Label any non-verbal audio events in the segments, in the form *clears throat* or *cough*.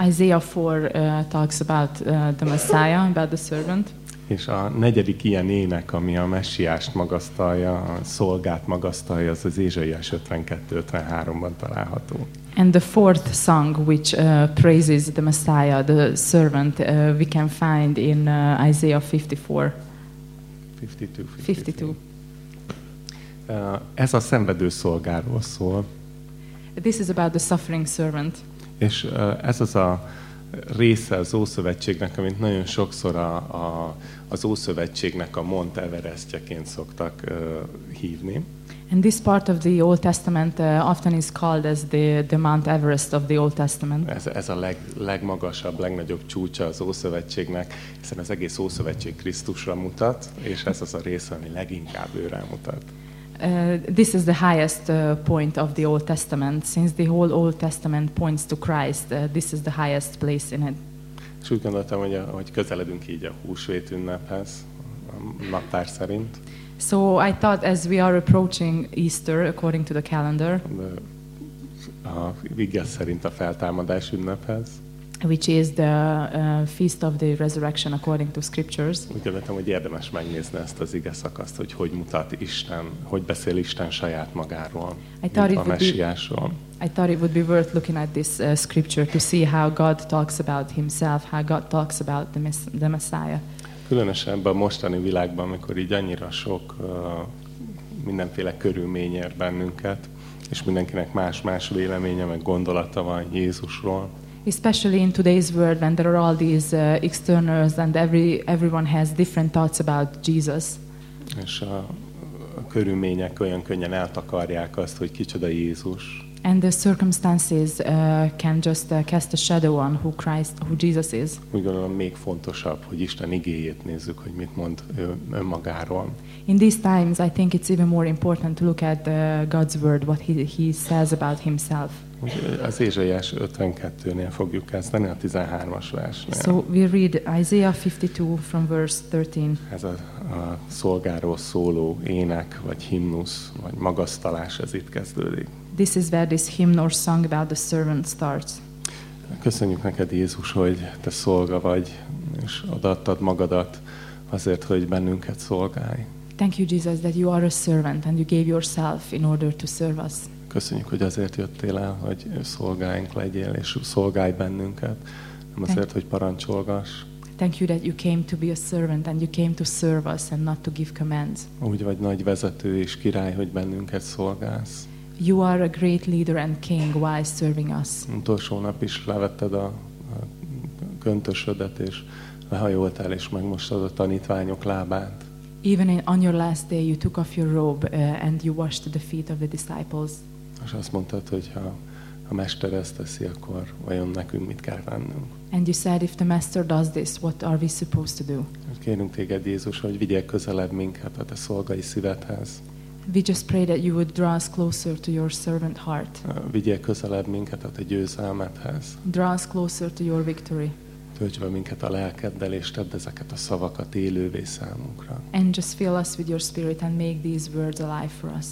Isaiah 4 uh, talks about uh, the Messiah, about the servant. És a negyedik ilyen ének, ami a messiást magasztalja, a szolgát magasztalja, az az Ézsaiás 52-53-ban található. And the fourth song, which uh, praises the Messiah, the servant, uh, we can find in uh, Isaiah 54. 52. 52. Uh, Ez a szenvedő szolgáról szól, This is about the suffering servant. És ez az a része az Ószövetségnek, amit nagyon sokszor a, a, az Ószövetségnek a Mont Everestjeként szoktak uh, hívni. And this part of the Old Testament uh, often is called as the, the Mount Everest of the Old Testament. Ez, ez a leg, legmagasabb, legnagyobb csúcsa az Ószövetségnek, hiszen az egész Ószövetség Krisztusra mutat, és ez az a része, ami leginkább őre mutat. Uh, this is the highest uh, point of the Old Testament. Since the whole Old Testament points to Christ, uh, this is the highest place in it. És úgy gondoltam, hogy, a, hogy közeledünk így a húsvét ünnephez, a naptár szerint, So I thought as we are approaching Easter according to the calendar, de a vigesz szerint a feltámadás ünnephez, which is the uh, feast of the resurrection according to scriptures, úgy gondoltam, hogy érdemes megnézni ezt az ige szakaszt, hogy hogy mutat Isten, hogy beszél Isten saját magáról, I thought a be- messiásról. I thought it would be worth looking at this uh, scripture to see how God talks about himself, how God talks about the, mess- the Messiah. Különösen ebben a mostani világban, amikor így annyira sok uh, mindenféle körülmény ér bennünket, és mindenkinek más-más véleménye, meg gondolata van Jézusról. Especially in today's world when there are all these uh, externals and every, everyone has different thoughts about Jesus. És a, a körülmények olyan könnyen eltakarják azt, hogy kicsoda Jézus. And the circumstances uh, can just uh, cast a shadow on who Christ, who Jesus is. Úgy gondolom még fontosabb, hogy Isten igéjét nézzük, hogy mit mond ő önmagáról. In these times, I think it's even more important to look at uh, God's word, what he, he says about himself. Az Ézsaiás 52-nél fogjuk kezdeni, a 13-as versnél. So we read Isaiah 52 from verse 13. Ez a, a szolgáról szóló ének, vagy himnusz, vagy magasztalás, ez itt kezdődik. This is where this hymn or song about the servant starts. Köszönjük neked, Jézus, hogy te szolga vagy, és odaadtad magadat azért, hogy bennünket szolgálj. Thank you, Jesus, that you are a servant and you gave yourself in order to serve us. Köszönjük, hogy azért jöttél el, hogy szolgáink legyél, és szolgálj bennünket, nem azért, hogy parancsolgass. Thank you that you came to be a servant and you came to serve us and not to give commands. Úgy vagy nagy vezető és király, hogy bennünket szolgálsz. You are a great leader and king while serving us. Utolsó nap is levetted a, a köntösödet, és lehajoltál, és megmostad a tanítványok lábát. Even in, on your last day, you took off your robe uh, and you washed the feet of the disciples. És azt mondtad, hogy ha a mester ezt teszi, akkor vajon nekünk mit kell tennünk? And you said, if the master does this, what are we supposed to do? Kérünk téged, Jézus, hogy vigyél közelebb minket a te szolgai szívedhez. We just pray that you would draw us closer to your servant heart. Vigyél közelebb minket a te győzelmedhez. Draw us closer to your victory. Tölts be minket a lelkeddel, és tedd ezeket a szavakat élővé számunkra. And just fill us with your spirit and make these words alive for us.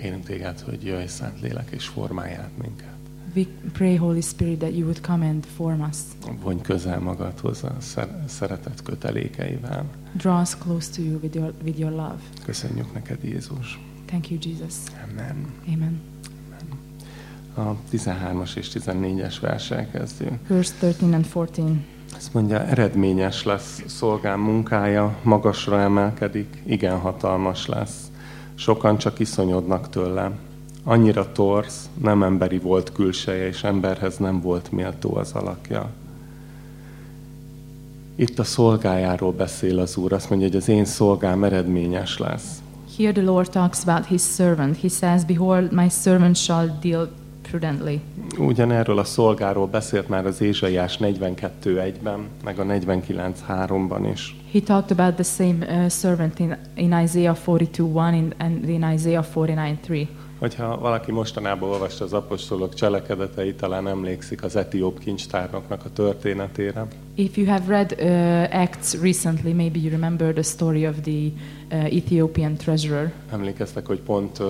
Kérünk téged, hogy jöjj, Szent Lélek, és formálj át minket. We pray, Holy Spirit, that you would come and form us. Vonj közel magadhoz a szer- szeretet kötelékeivel. Draw us close to you with your, with your love. Köszönjük neked, Jézus. Thank you, Jesus. Amen. Amen. A 13-as és 14-es versel kezdjük. Verse 13 and 14. Azt mondja, eredményes lesz szolgám munkája, magasra emelkedik, igen hatalmas lesz. Sokan csak iszonyodnak tőle. Annyira torz, nem emberi volt külseje, és emberhez nem volt méltó az alakja. Itt a szolgájáról beszél az Úr, azt mondja, hogy az én szolgám eredményes lesz. Here the Lord talks about his servant. He says, Behold, my servant shall deal prudently. Ugyanerről a szolgáról beszélt már az Ézsaiás 42.1-ben, meg a 49.3-ban is. He talked about the same uh, servant in, in Isaiah 42 1 in, and in Isaiah 49 3. Hogyha valaki mostanában olvasta az apostolok cselekedeteit, talán emlékszik az etióp kincstárnoknak a történetére. If you have read uh, Acts recently, maybe you remember the story of the uh, Ethiopian treasurer. Emlékeztek, hogy pont uh,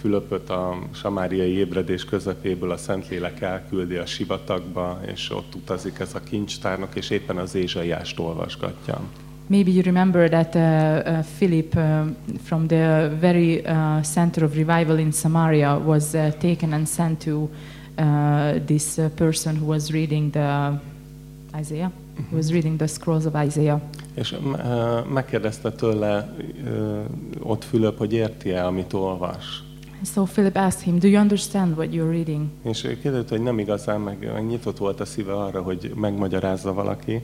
Fülöpöt a samáriai ébredés közepéből a Szentlélek elküldi a sivatagba, és ott utazik ez a kincstárnok, és éppen az Ézsaiást olvasgatja. Maybe you remember that uh, uh, Philip, uh, from the very uh, center of revival in Samaria, was uh, taken and sent to uh, this person who was reading the Isaiah. He was reading the scrolls of Isaiah. És megkérdezte tőle ott Fülöp, hogy érti-e, amit olvas. So Philip asked him, "Do you understand what you're reading?" És kérdezte, hogy nem igazán, meg nyitott volt a szíve arra, hogy megmagyarázza valaki.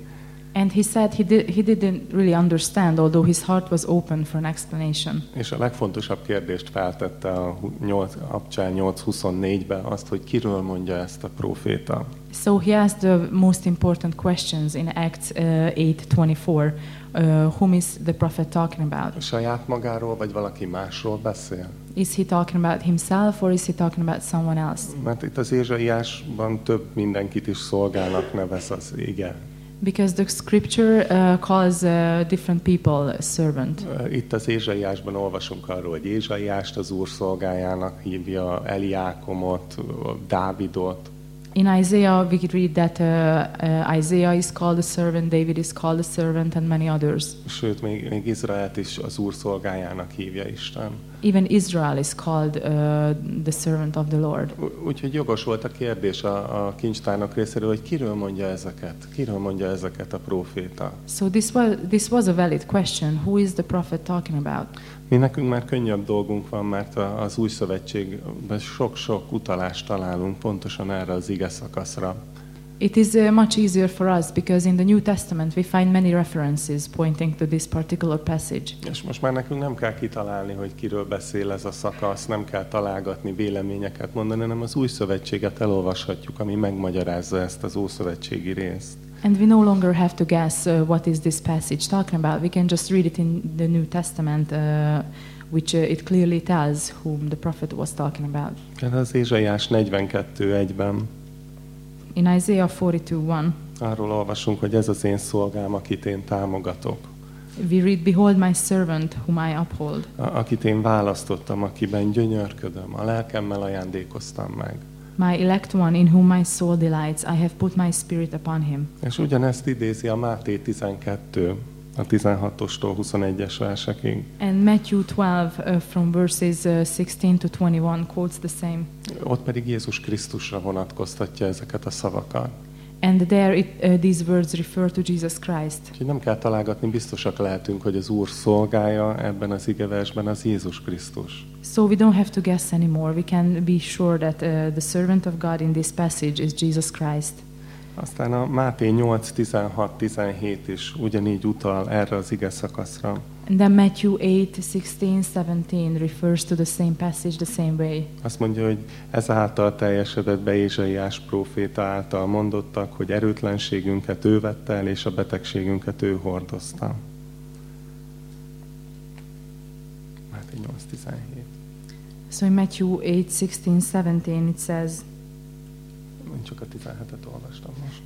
And he said he, did, he didn't really understand, although his heart was open for an explanation. És a legfontosabb kérdést feltette a 8, Abcsán 8.24-ben azt, hogy kiről mondja ezt a proféta. So he asked the most important questions in Acts uh, 8:24. Uh, whom is the prophet talking about? Saját magáról, vagy valaki másról beszél? Is he talking about himself or is he talking about someone else? Mert itt az Ézsaiásban több mindenkit is szolgálnak nevez az ige. Because the scripture uh, calls uh, different people a servant. Itt az Ézsaiásban olvasunk arról, hogy Ézsaiást az Úr szolgájának hívja, Eliákomot, Dávidot. In Isaiah, we could read that uh, uh, Isaiah is called a servant, David is called a servant, and many others. Sőt, még, még Izraelt is az Úr szolgájának hívja Isten. Even Israel is called uh, the servant of the Lord. Úgyhogy jogos volt a kérdés a, a kincstárnak részéről, hogy kiről mondja ezeket? Kiről mondja ezeket a proféta? So this was this was a valid question. Who is the prophet talking about? Mi nekünk már könnyebb dolgunk van, mert az új szövetségben sok-sok utalást találunk pontosan erre az ige szakaszra. It is uh, much easier for us because in the New Testament we find many references pointing to this particular passage. És most már nekünk nem kell kitalálni, hogy kiről beszél ez a szakasz, nem kell találgatni, véleményeket mondani, hanem az új szövetséget elolvashatjuk, ami megmagyarázza ezt az ószövetségi részt. And we no longer have to guess uh, what is this passage talking about. We can just read it in the New Testament, uh, which uh, it clearly tells whom the prophet was talking about. Az Ézsaiás 42.1-ben In Isaiah 42:1, arról olvasunk, hogy ez az én szolgám, akit én támogatok, we read, "Behold my servant, whom I uphold, a- akit én választottam, akiben gyönyörködöm, a lelkemmel ajándékoztam meg. My elect one, in whom my soul delights. I have put my spirit upon him." És ugyanezt idézi a Máté 12, a 16-ostól 21-es versekig. And Matthew 12, uh, from verses uh, 16 to 21, quotes the same. Ott pedig Jézus Krisztusra vonatkoztatja ezeket a szavakat. And there, it, uh, these words refer to Jesus Christ. Úgyhogy nem kell találgatni, biztosak lehetünk, hogy az Úr szolgája ebben az igeversben az Jézus Krisztus. So we don't have to guess anymore. We can be sure that uh, the servant of God in this passage is Jesus Christ. Aztán a Máté 8, 16, 17 is ugyanígy utal erre az ige szakaszra. And then Matthew 8, 16, 17 refers to the same passage the same way. Azt mondja, hogy ezáltal teljesedett be Ézsaiás próféta által mondottak, hogy erőtlenségünket ő vette el, és a betegségünket ő hordozta. Máté 8, 17. So in Matthew 8, 16, 17, it says, Én csak a 17-et olvastam most.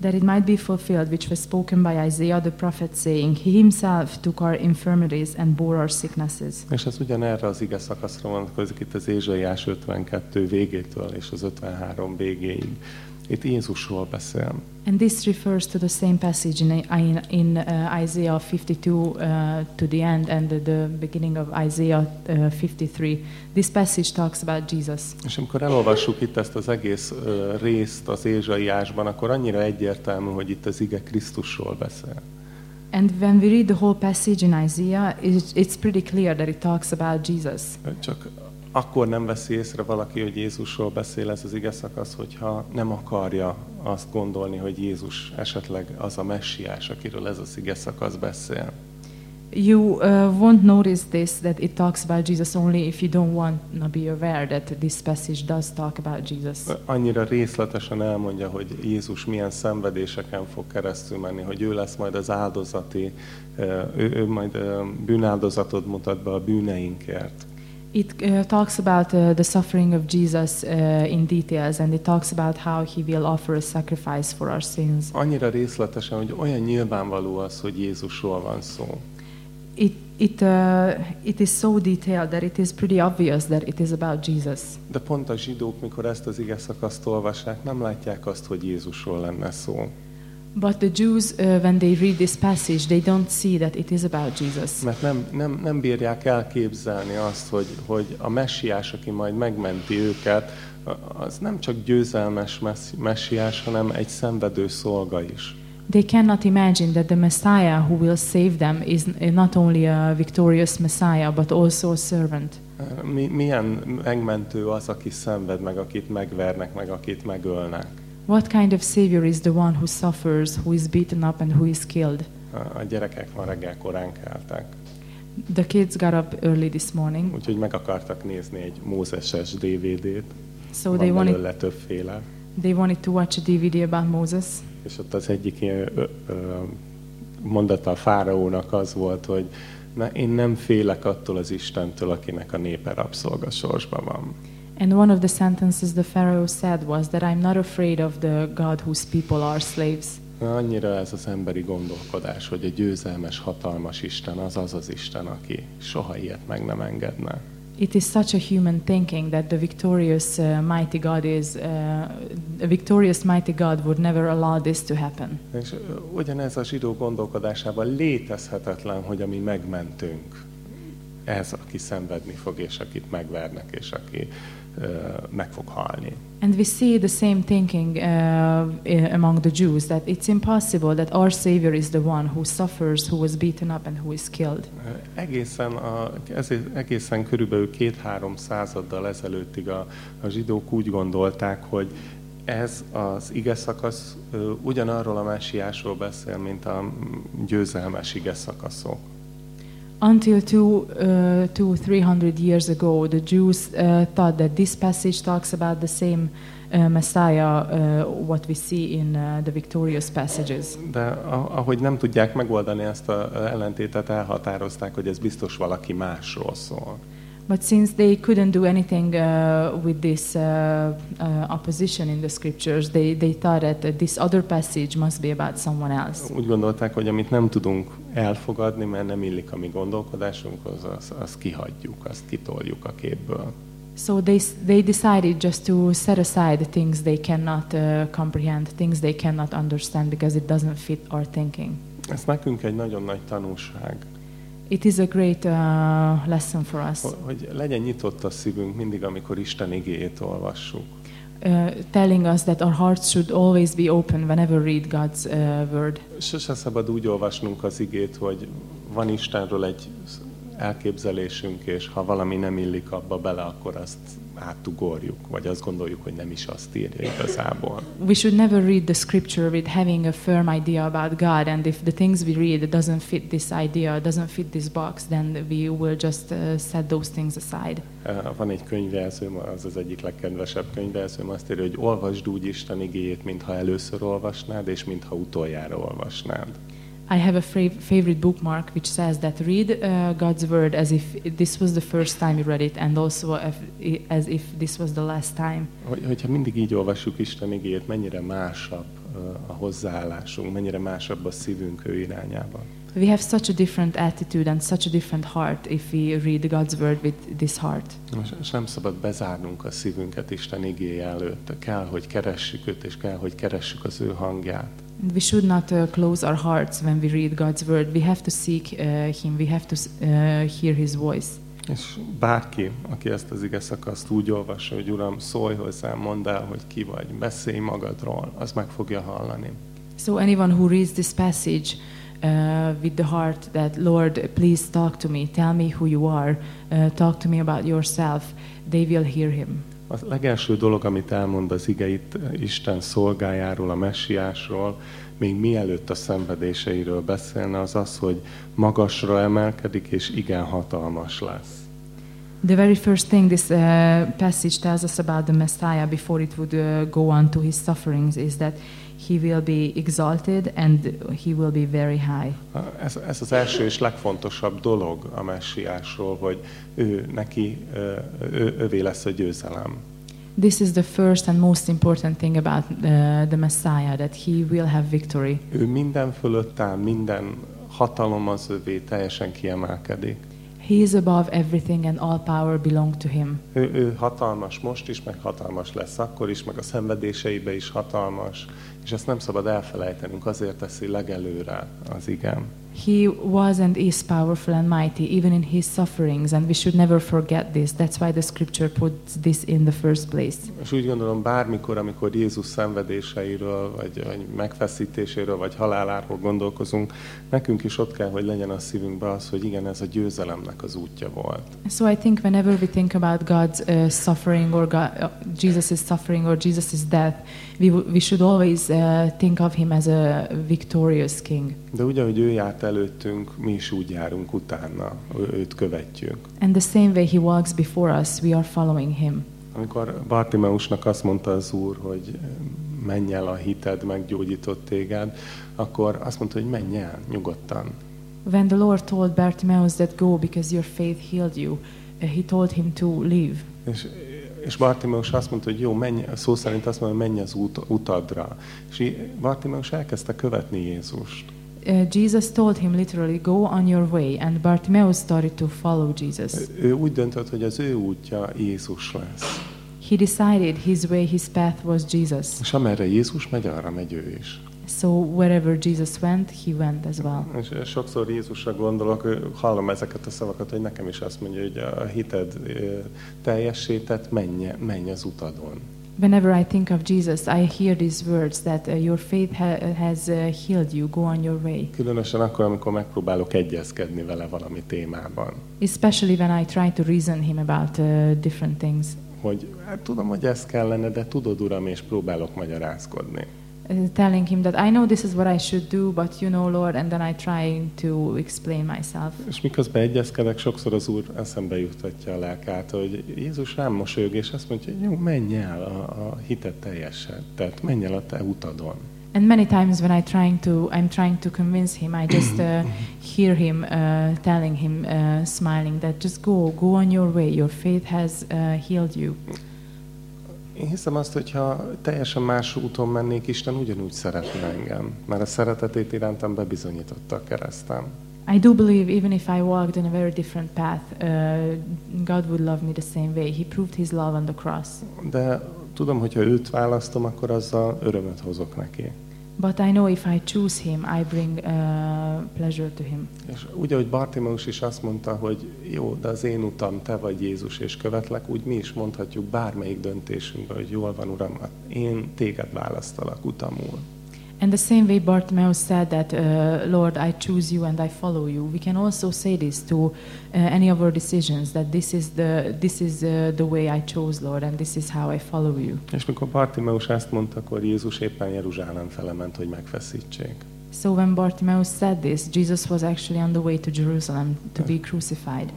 That it might be fulfilled which was spoken by Isaiah the prophet, saying, He himself took our infirmities and bore our sicknesses. És ez ugyanerre az ige szakaszra vonatkozik itt az Ézsaiás 52 végétől és az 53 végéig. Itt Jézusról beszél. And this refers to the same passage in, in, in uh, Isaiah 52 uh, to the end and the, the beginning of Isaiah uh, 53. This passage talks about Jesus. És amikor elolvassuk itt ezt az egész ö, részt az Ézsaiásban, akkor annyira egyértelmű, hogy itt az ige Krisztusról beszél. And when we read the whole passage in Isaiah, it's, it's pretty clear that it talks about Jesus. Csak akkor nem veszi észre valaki, hogy Jézusról beszél ez az ige szakasz, hogyha nem akarja azt gondolni, hogy Jézus esetleg az a messiás, akiről ez az ige szakasz beszél. You uh, won't notice this that it talks about Jesus only if you don't want to be aware that this passage does talk about Jesus. Annyira részletesen elmondja, hogy Jézus milyen szenvedéseken fog keresztül menni, hogy ő lesz majd az áldozati, ö, ő, ő majd ö, bűnáldozatot mutat be a bűneinkért. It uh, talks about uh, the suffering of Jesus uh, in details, and it talks about how he will offer a sacrifice for our sins. Annyira részletesen, hogy olyan nyilvánvaló az, hogy Jézusról van szó. It, it, uh, it is so detailed that it is pretty obvious that it is about Jesus. De pont a zsidók, mikor ezt az ige szakaszt olvassák, nem látják azt, hogy Jézusról lenne szó. But the Jews, uh, when they read this passage, they don't see that it is about Jesus. Mert nem, nem, nem bírják elképzelni azt, hogy, hogy a messiás, aki majd megmenti őket, az nem csak győzelmes messi- messiás, hanem egy szenvedő szolga is. They cannot imagine that the Messiah who will save them is not only a victorious Messiah, but also a servant. Mi, milyen megmentő az, aki szenved meg, akit megvernek, meg akit megölnek. What kind of Savior is the one who suffers, who is beaten up, and who is killed? A- gyerekek ma reggel korán keltek, The kids got up early this morning, úgyhogy meg akartak nézni egy Mózeses DVD-t. so Van they wanted, többféle. they wanted to watch a DVD about Moses. És ott az egyik ilyen, ö, ö, mondata a fáraónak az volt, hogy na, én nem félek attól az Istentől, akinek a népe rabszolgasorsban van. And one of the sentences the Pharaoh said was that I'm not afraid of the God whose people are slaves. Annyira ez az emberi gondolkodás, hogy a győzelmes, hatalmas Isten az az az Isten, aki soha ilyet meg nem engedne. It is such a human thinking that the victorious uh, mighty God is uh, a victorious mighty God would never allow this to happen. És ö, ugyanez a zsidó gondolkodásában létezhetetlen, hogy a mi megmentünk, ez, aki szenvedni fog, és akit megvernek, és aki meg fog halni. And we see the same thinking uh, among the Jews that it's impossible that our Savior is the one who suffers, who was beaten up, and who is killed. Egészen, a, ezért egészen körülbelül két-három századdal ezelőttig a, a zsidók úgy gondolták, hogy ez az ige szakasz ö, ugyanarról a messiásról beszél, mint a győzelmes ige szakaszok. Until two, uh, two, three hundred years ago, the Jews uh, thought that this passage talks about the same uh, Messiah, uh, what we see in uh, the victorious passages. De ahogy nem tudják megoldani ezt a ellentétet, elhatározták, hogy ez biztos valaki másról szól. But since they couldn't do anything uh, with this uh, uh, opposition in the scriptures, they, they thought that this other passage must be about someone else. Úgy gondolták, hogy amit nem tudunk elfogadni, mert nem illik a mi gondolkodásunkhoz, az, az kihagyjuk, azt kitoljuk a képből. So they, they decided just to set aside things they cannot uh, comprehend, things they cannot understand because it doesn't fit our thinking. Ez nekünk egy nagyon nagy tanulság, It is a great uh, lesson for us, hogy- legyen nyitott a szívünk mindig, amikor Isten igéjét olvassuk. uh, telling us that our hearts should always be open whenever read God's uh, word. Sose szabad úgy olvasnunk az igét, hogy van Istenről egy elképzelésünk, és ha valami nem illik abba bele, akkor azt átugorjuk, vagy azt gondoljuk, hogy nem is azt írja igazából. We should never read the scripture with having a firm idea about God, and if the things we read doesn't fit this idea, doesn't fit this box, then we will just uh, set those things aside. Eh, Van egy könyvjelzőm, az az egyik legkedvesebb könyvjelzőm, azt írja, hogy olvasd úgy Isten igéjét, mintha először olvasnád, és mintha utoljára olvasnád. I have a favorite bookmark which says that read uh, God's word as if this was the first time you read it, and also as if this was the last time. Hogy, hogyha mindig így olvassuk Isten igéjét, mennyire másabb eh, a hozzáállásunk, mennyire másabb a szívünk ő irányába. We have such a different attitude and such a different heart if we read God's word with this heart. És nem szabad bezárnunk a szívünket Isten igéje előtt. Kell, hogy keressük őt, és kell, hogy keressük az ő hangját. We should not uh, close our hearts when we read God's word. We have to seek uh, Him. We have to uh, hear His voice. És bárki, aki ezt az ige szakaszt úgy olvassa, hogy Uram, szólj hozzám, mondd el, hogy ki vagy, beszélj magadról, az meg fogja hallani. So anyone who reads this passage uh, with the heart that Lord, please talk to me, tell me who you are, uh, talk to me about yourself, they will hear Him. A legelső dolog, amit elmond az ige itt Isten szolgájáról, a messiásról, még mielőtt a szenvedéseiről beszélne, az az, hogy magasra emelkedik, és igen hatalmas lesz. The very first thing this uh, passage tells us about the Messiah before it would uh, go on to his sufferings is that he will be exalted and he will be very high. Ez, ez az első és legfontosabb dolog a messiásról, hogy ő neki, ő, ővé lesz a győzelem. This is the first and most important thing about uh, the Messiah that he will have victory. Ő minden fölött áll, minden hatalom az övé, teljesen kiemelkedik. He is above everything and all power belong to him. Ő, ő hatalmas most is, meg hatalmas lesz akkor is, meg a szenvedéseibe is hatalmas, és ezt nem szabad elfelejtenünk, azért teszi legelőre az igen. He was and is powerful and mighty, even in his sufferings, and we should never forget this. That's why the scripture puts this in the first place. És úgy gondolom, bármikor, amikor Jézus szenvedéseiről, vagy, vagy megfeszítéséről, vagy haláláról gondolkozunk, nekünk is ott kell, hogy legyen a szívünkben az, hogy igen, ez a győzelemnek az útja volt. So I think whenever we think about God's uh, suffering or God, uh, Jesus' suffering or Jesus' death, we, we should always uh, think of him as a victorious king. De úgy, ahogy ő járt előttünk, mi is úgy járunk utána, őt követjük. And the same way he walks before us, we are following him. Amikor Bartimeusnak azt mondta az Úr, hogy menj el a hited, meggyógyított téged, akkor azt mondta, hogy menj el, nyugodtan. When the Lord told Bartimaeus that go because your faith healed you, uh, he told him to leave. És, és Bartimeus azt mondta, hogy jó, menj, szó szerint azt mondja, hogy menj az út, utadra. És Bartimeus elkezdte követni Jézust. Uh, Jesus told him literally, go on your way, and Bartimaeus started to follow Jesus. Ő úgy döntött, hogy az ő útja Jézus lesz. He decided his way, his path was Jesus. És amerre Jézus megy, arra megy ő is. So wherever Jesus went, he went as well. És sokszor Jézusra gondolok, hallom ezeket a szavakat, hogy nekem is azt mondja, hogy a hited teljesített, menj, menj az utadon. Whenever I think of Jesus, I hear these words that uh, your faith ha- has uh, healed you, go on your way. Különösen akkor, amikor megpróbálok egyezkedni vele valami témában. Especially when I try to reason him about uh, different things. Hogy hát tudom, hogy ez kellene, de tudod, Uram, és próbálok magyarázkodni. Uh, telling him that I know this is what I should do, but you know, Lord, and then I try to explain myself. És miközben egyezkedek, sokszor az Úr eszembe juttatja a lelkát, hogy Jézus rám mosolyog, és azt mondja, hogy jó, menj el a, a hitet teljesen, tehát menj el a te utadon. And many times when I trying to, I'm trying to convince him, I just uh, hear him uh, telling him, uh, smiling, that just go, go on your way. Your faith has uh, healed you. Én hiszem azt, hogyha teljesen más úton mennék, Isten ugyanúgy szeretne engem, mert a szeretetét irántam bebizonyította a keresztem. I do believe even if I walked in a very different path, uh, God would love me the same way. He proved His love on the cross. De tudom, hogyha őt választom, akkor azzal örömöt hozok neki. But I know if I choose Him, I bring uh, pleasure to Him. És úgy, ahogy Bartimeus is azt mondta, hogy jó, de az én utam, te vagy Jézus, és követlek, úgy mi is mondhatjuk bármelyik döntésünkben, hogy jól van, Uram, hát én téged választalak utamul. And the same way Bartimaeus said that, uh, Lord, I choose you and I follow you. We can also say this to uh, any of our decisions that this is the this is uh, the way I chose, Lord, and this is how I follow you. És mikor Bartimeus ezt mondta, akkor Jézus éppen Jeruzsálem fele ment, hogy megfeszítsék. So when Bartimaeus said this, Jesus was actually on the way to Jerusalem to be crucified.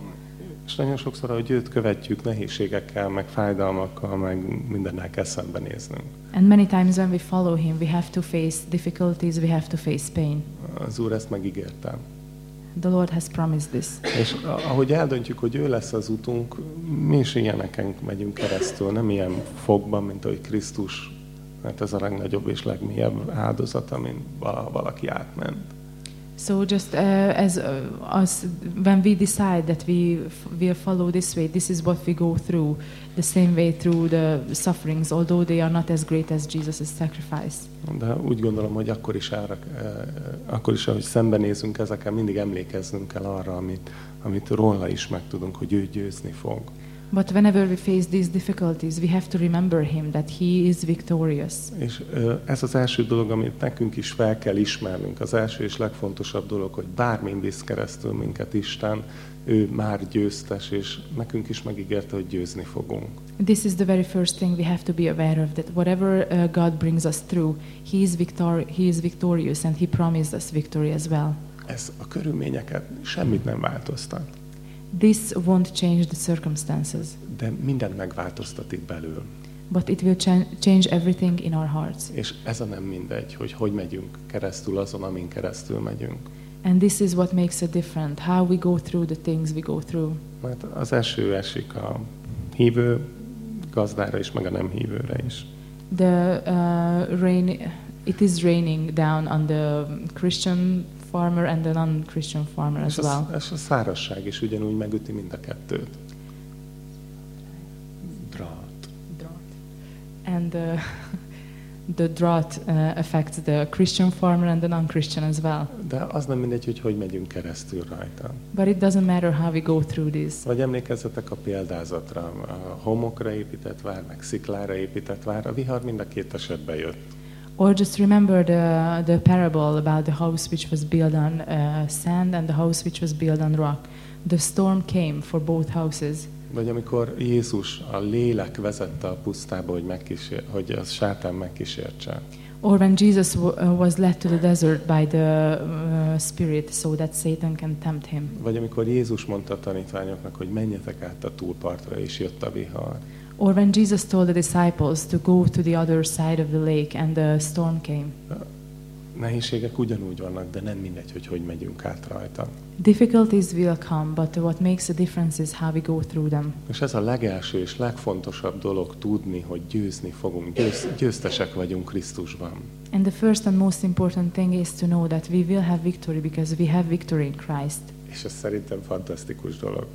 És nagyon sokszor, ahogy őt követjük, nehézségekkel, meg fájdalmakkal, meg mindennel kell szembenéznünk. And many times when we follow him, we have to face difficulties, we have to face pain. Az Úr ezt megígérte. The Lord has promised this. És ahogy eldöntjük, hogy ő lesz az utunk, mi is ilyeneken megyünk keresztül, nem ilyen fogban, mint ahogy Krisztus, mert ez a legnagyobb és legmélyebb áldozat, amin vala- valaki átment. So just uh, as uh, us, when we decide that we will follow this way, this is what we go through, the same way through the sufferings, although they are not as great as Jesus' sacrifice. De úgy gondolom, hogy akkor is, arra, eh, akkor is, ahogy szembenézünk ezekkel, mindig emlékeznünk kell arra, amit, amit róla is megtudunk, hogy ő győzni fog. But whenever we face these difficulties, we have to remember him that he is victorious. És ez az első dolog, amit nekünk is fel kell ismernünk. Az első és legfontosabb dolog, hogy bármin visz keresztül minket Isten, ő már győztes, és nekünk is megígérte, hogy győzni fogunk. This is the very first thing we have to be aware of that whatever uh, God brings us through, he is, victor- he is victorious and he promised us victory as well. Ez a körülményeket semmit nem változtat. This won't change the circumstances, de mindent megváltoztat itt belül. but it will chan- change everything in our hearts. És ez a nem mindegy, hogy hogy megyünk keresztül azon, amin keresztül megyünk. And this is what makes it different, how we go through the things we go through. Mert az eső esik a hívő gazdára is, meg a nem hívőre is. The uh, rain, it is raining down on the Christian farmer and the non-Christian farmer as a, well. és a szárazság is ugyanúgy megüti mind a kettőt. Drát. And uh, *laughs* the drought uh, affects the Christian farmer and the non-Christian as well. De az nem mindegy, hogy hogy megyünk keresztül rajta. But it doesn't matter how we go through this. Vagy emlékezzetek a példázatra, a homokra épített vár, meg sziklára épített vár, a vihar mind a két esetben jött. Or just remember the, the parable about the house which was built on uh, sand and the house which was built on rock. The storm came for both houses. Vagy amikor Jézus a lélek vezette a pusztába, hogy, megkísér, hogy a sátán megkísértse. Or when Jesus uh, was led to the desert by the uh, Spirit so that Satan can tempt him. Vagy amikor Jézus mondta a tanítványoknak, hogy menjetek át a túlpartra, és jött a vihar. Or when Jesus told the disciples to go to the other side of the lake and the storm came. Nehézségek ugyanúgy vannak, de nem mindegy, hogy hogy megyünk át rajta. Difficulties will come, but what makes a difference is how we go through them. És ez a legelső és legfontosabb dolog tudni, hogy győzni fogunk. Győz, győztesek vagyunk Krisztusban. And the first and most important thing is to know that we will have victory because we have victory in Christ. És ez szerintem fantasztikus dolog.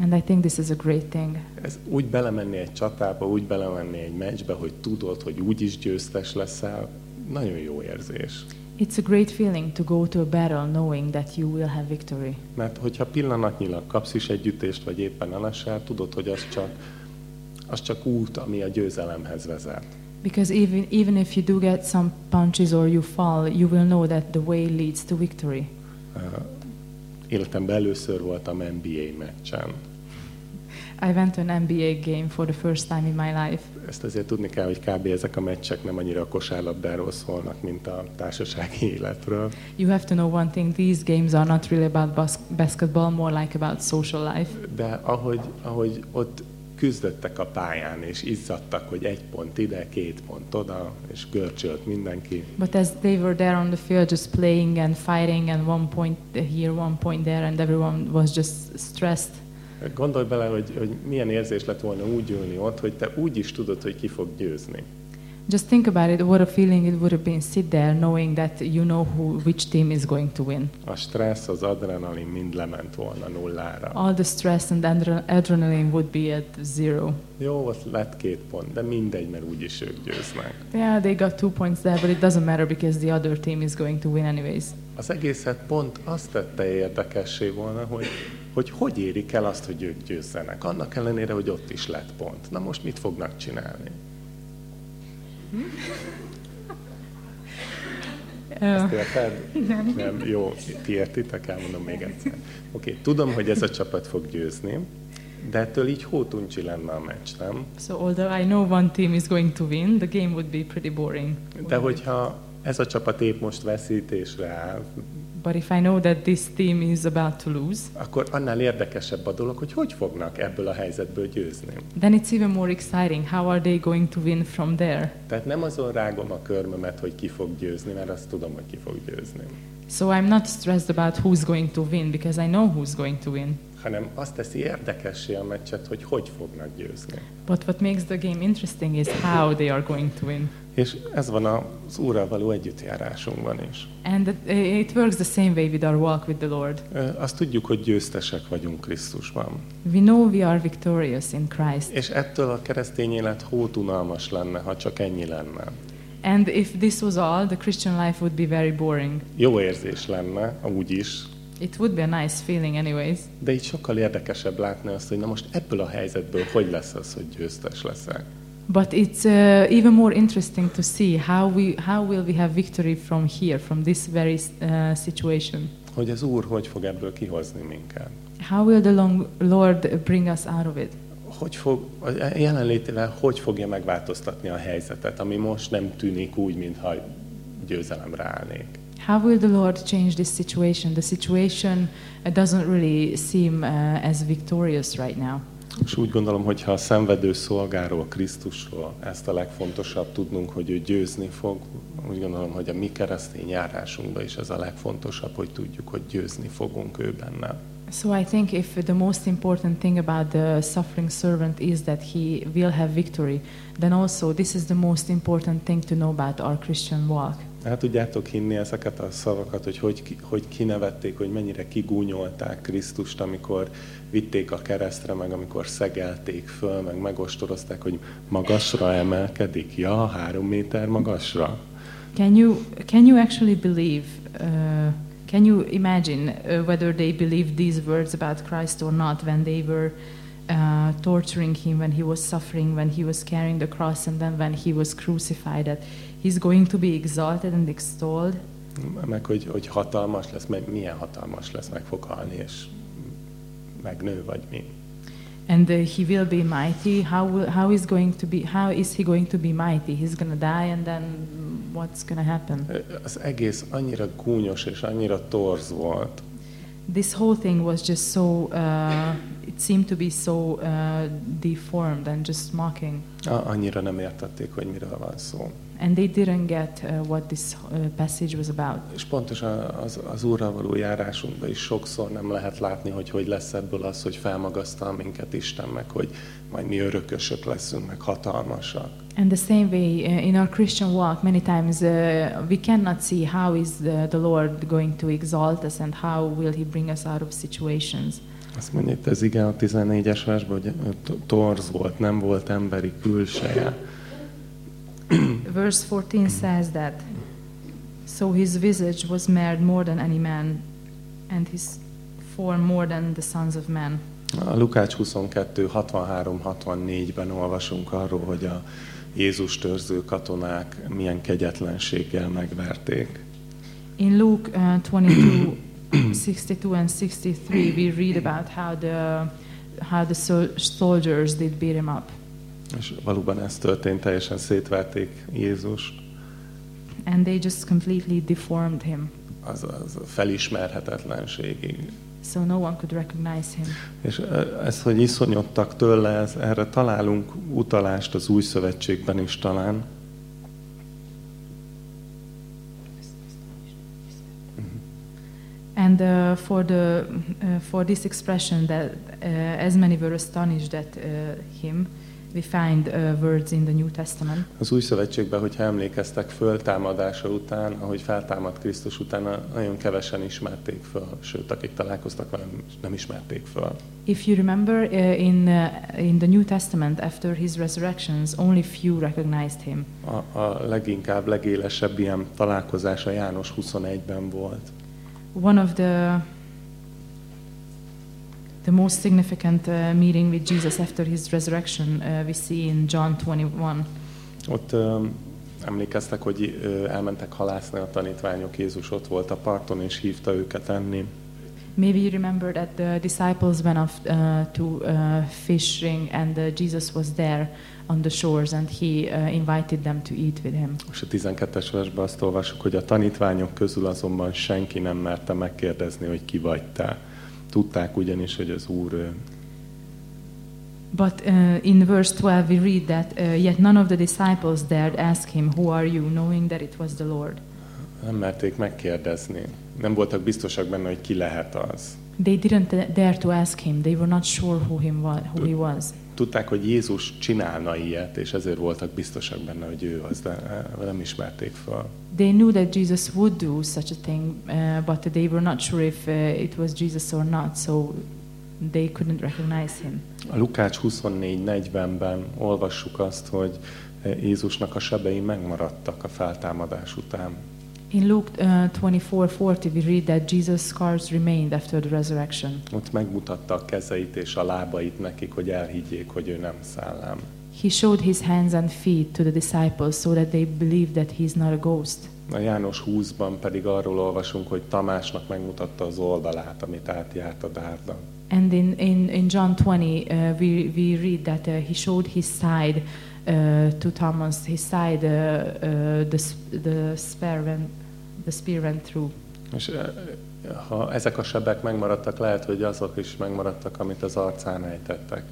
And I think this is a great thing. Ez úgy belemenni egy csatába, úgy belemenni egy meccsbe, hogy tudod, hogy úgy is győztes leszel, nagyon jó érzés. It's a great feeling to go to a battle knowing that you will have victory. Mert hogyha pillanatnyilag kapsz is egy ütést, vagy éppen elesel, tudod, hogy az csak, az csak út, ami a győzelemhez vezet. Because even, even if you do get some punches or you fall, you will know that the way leads to victory. Uh, Életemben először voltam NBA meccsen. I went to an NBA game for the first time in my life. Ezt azért tudni kell, hogy kb. ezek a meccsek nem annyira a kosárlabdáról szólnak, mint a társasági *laughs* életről. You have to know one thing, these games are not really about bas- basketball, more like about social life. De ahogy, ahogy ott küzdöttek a pályán, és izzadtak, hogy egy pont ide, két pont oda, és görcsölt mindenki. But as they were there on the field just playing and fighting and one point here, one point there and everyone was just stressed. Gondolj bele, hogy, hogy milyen érzés lett volna úgy ülni ott, hogy te úgy is tudod, hogy ki fog győzni. Just think about it, what a feeling it would have been sit there knowing that you know who, which team is going to win. A stressz, az adrenalin mind lement volna nullára. All the stress and adre- adrenaline would be at zero. Jó, ott lett két pont, de mindegy, mert úgyis ők győznek. Yeah, they got two points there, but it doesn't matter because the other team is going to win anyways. Az egészet pont azt tette érdekessé volna, hogy, hogy hogy érik el azt, hogy ők győzzenek. Annak ellenére, hogy ott is lett pont. Na most mit fognak csinálni? Ezt érted? Nem. Jó, ti értitek? Elmondom még egyszer. Oké, okay, tudom, hogy ez a csapat fog győzni, de ettől így hótuncsi lenne a meccs, nem? so although I know one team is going to win, the game would be pretty boring. De hogyha ez a csapat épp most veszítésre áll, But if I know that this team is about to lose, akkor annál érdekesebb a dolog, hogy hogy fognak ebből a helyzetből győzni. then it's even more exciting. How are they going to win from there? Tehát nem azon rágom a körmömet, hogy ki fog győzni, mert azt tudom, hogy ki fog győzni. So I'm not stressed about who's going to win because I know who's going to win. Hanem azt teszi érdekessé a meccset, hogy hogy fognak győzni. But what makes the game interesting is how they are going to win. És ez van az Úrral való együttjárásunkban is. And it, works the same way with our walk with the Lord. Azt tudjuk, hogy győztesek vagyunk Krisztusban. We know we are victorious in Christ. És ettől a keresztény élet hótunalmas lenne, ha csak ennyi lenne. And if this was all, the Christian life would be very boring. Jó érzés lenne, úgy is, It would be a nice feeling, anyways. de így sokkal érdekesebb látni azt, hogy na most ebből a helyzetből hogy lesz az, hogy győztes leszek. But it's uh, even more interesting to see how we how will we have victory from here, from this very uh, situation. Hogy az Úr hogy fog ebből kihozni minket. How will the long Lord bring us out of it? Hogy fog, a jelenlétével hogy fogja megváltoztatni a helyzetet, ami most nem tűnik úgy, mintha győzelemre állnék. How will the Lord change this situation? The situation uh, doesn't really seem uh, as victorious right now. És úgy gondolom, hogy ha a szenvedő szolgáról, Krisztusról ezt a legfontosabb tudnunk, hogy ő győzni fog, úgy gondolom, hogy a mi keresztény járásunkban is ez a legfontosabb, hogy tudjuk, hogy győzni fogunk ő benne. So I think if the most important thing about the suffering servant is that he will have victory, then also this is the most important thing to know about our Christian walk. El tudjátok hinni ezeket a szavakat, hogy hogy, hogy kinevették, hogy mennyire kigúnyolták Krisztust, amikor vitték a keresztre, meg amikor szegelték föl, meg megostorozták, hogy magasra emelkedik. Ja, három méter magasra. Can you can you actually believe? Uh, can you imagine uh, whether they believed these words about Christ or not when they were uh, torturing him, when he was suffering, when he was carrying the cross, and then when he was crucified? That he's going to be exalted and extolled. Meg hogy, hogy hatalmas lesz, meg milyen hatalmas lesz, meg fog halni, és megnő, vagy mi. And uh, he will be mighty. How will, how is going to be? How is he going to be mighty? He's gonna die, and then what's gonna happen? Az egész annyira gúnyos és annyira torz volt, This whole thing was just so. Uh, it seemed to be so uh, deformed and just mocking, A- annyira nem értették, hogy miről van szó. And they didn't get uh, what this uh, passage was about. És pontosan az, az Úrral való járásunkban is sokszor nem lehet látni, hogy hogy lesz ebből az, hogy felmagasztal minket Isten, meg hogy majd mi örökösök leszünk, meg hatalmasak. And the same way uh, in our Christian walk, many times uh, we cannot see how is the, the Lord going to exalt us and how will He bring us out of situations. Azt mondja itt az igen a 14-es versben, hogy torz volt, nem volt emberi külseje. *clears throat* Verse 14 says that, so his visage was marred more than any man, and his form more than the sons of men. A Lukács 22, 63-64-ben olvasunk arról, hogy a Jézus törző katonák milyen kegyetlenséggel megverték. In Luke uh, 22, 62 *clears throat* and 63, we read about how the how the sol- soldiers did beat him up, És valóban ez történt, teljesen szétverték Jézust. and they just completely deformed him, Az, az felismerhetetlenségig. so no one could recognize him. És ez, hogy iszonyodtak tőle, ez, erre találunk utalást az új szövetségben is talán. And uh, for the uh, for this expression that uh, as many were astonished at uh, him, we find uh, words in the New Testament. Az új szövetségben, hogyha emlékeztek, föltámadása után, ahogy feltámadt Krisztus után, nagyon kevesen ismerték föl, sőt, akik találkoztak vele, nem ismerték föl. If you remember, uh, in uh, in the New Testament, after his resurrections, only few recognized him. A, a leginkább, legélesebb ilyen találkozása János 21-ben volt. One of the the most significant uh, meeting with Jesus after his resurrection uh, we see in John 21. Ott ö, emlékeztek, hogy ö, elmentek halászni a tanítványok, Jézus ott volt a parton, és hívta őket enni. Maybe you remember that the disciples went off uh, to uh, fishing, and uh, Jesus was there on the shores, and he uh, invited them to eat with him. És a 12-es versben azt olvasjuk, hogy a tanítványok közül azonban senki nem merte megkérdezni, hogy ki vagy te. Tudták ugyanis, hogy az Úr. But uh, in verse 12, we read that uh, yet none of the disciples dared ask him, Who are you? knowing that it was the Lord. Nem merték megkérdezni. Nem voltak biztosak benne, hogy ki lehet az. They didn't dare to ask him. They were not sure who, him wa- who he was. Tudták, hogy Jézus csinálna ilyet, és ezért voltak biztosak benne, hogy ő az, de eh, nem ismerték fel. They knew that Jesus would do such a thing, uh, but they were not sure if uh, it was Jesus or not, so they couldn't recognize him. A Lukács 24.40-ben olvassuk azt, hogy Jézusnak a sebei megmaradtak a feltámadás után. In Luke uh, 24:40, we read that Jesus' scars remained after the resurrection. Ott megmutatta a kezeit és a lábait nekik, hogy elhiggyék, hogy ő nem szállám. He showed his hands and feet to the disciples so that they believed that he's not a ghost. A János 20-ban pedig arról olvasunk, hogy Tamásnak megmutatta az oldalát, amit átjárt a dárda. And in, in, in John 20, uh, we, we read that uh, he showed his side uh, to Thomas, his side, uh, uh, the, the spear when, the spear went through. És eh, ha ezek a sebek megmaradtak, lehet, hogy azok is megmaradtak, amit az arcán ejtettek.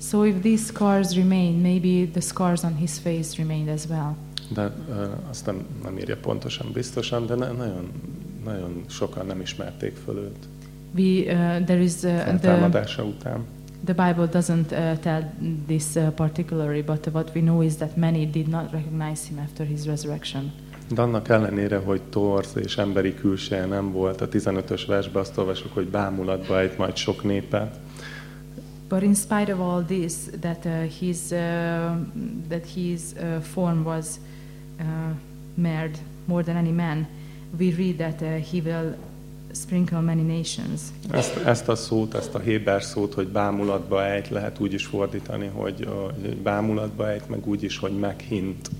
So if these scars remain, maybe the scars on his face remained as well. De uh, azt nem, nem írja pontosan, biztosan, de ne, nagyon, nagyon sokan nem ismerték föl őt. We, uh, there is uh, the, után. the Bible doesn't uh, tell this uh, particularly, but what we know is that many did not recognize him after his resurrection. De annak ellenére, hogy torz és emberi külseje nem volt, a 15-ös versben azt olvasjuk, hogy bámulatba ejt majd sok népet. But in spite of all this, that uh, his uh, that his uh, form was uh, marred more than any man, we read that uh, he will sprinkle many nations. Ezt, ezt a szót, ezt a héber szót, hogy bámulatba ejt, lehet úgy is fordítani, hogy, hogy bámulatba ejt, meg úgy is, hogy meghint.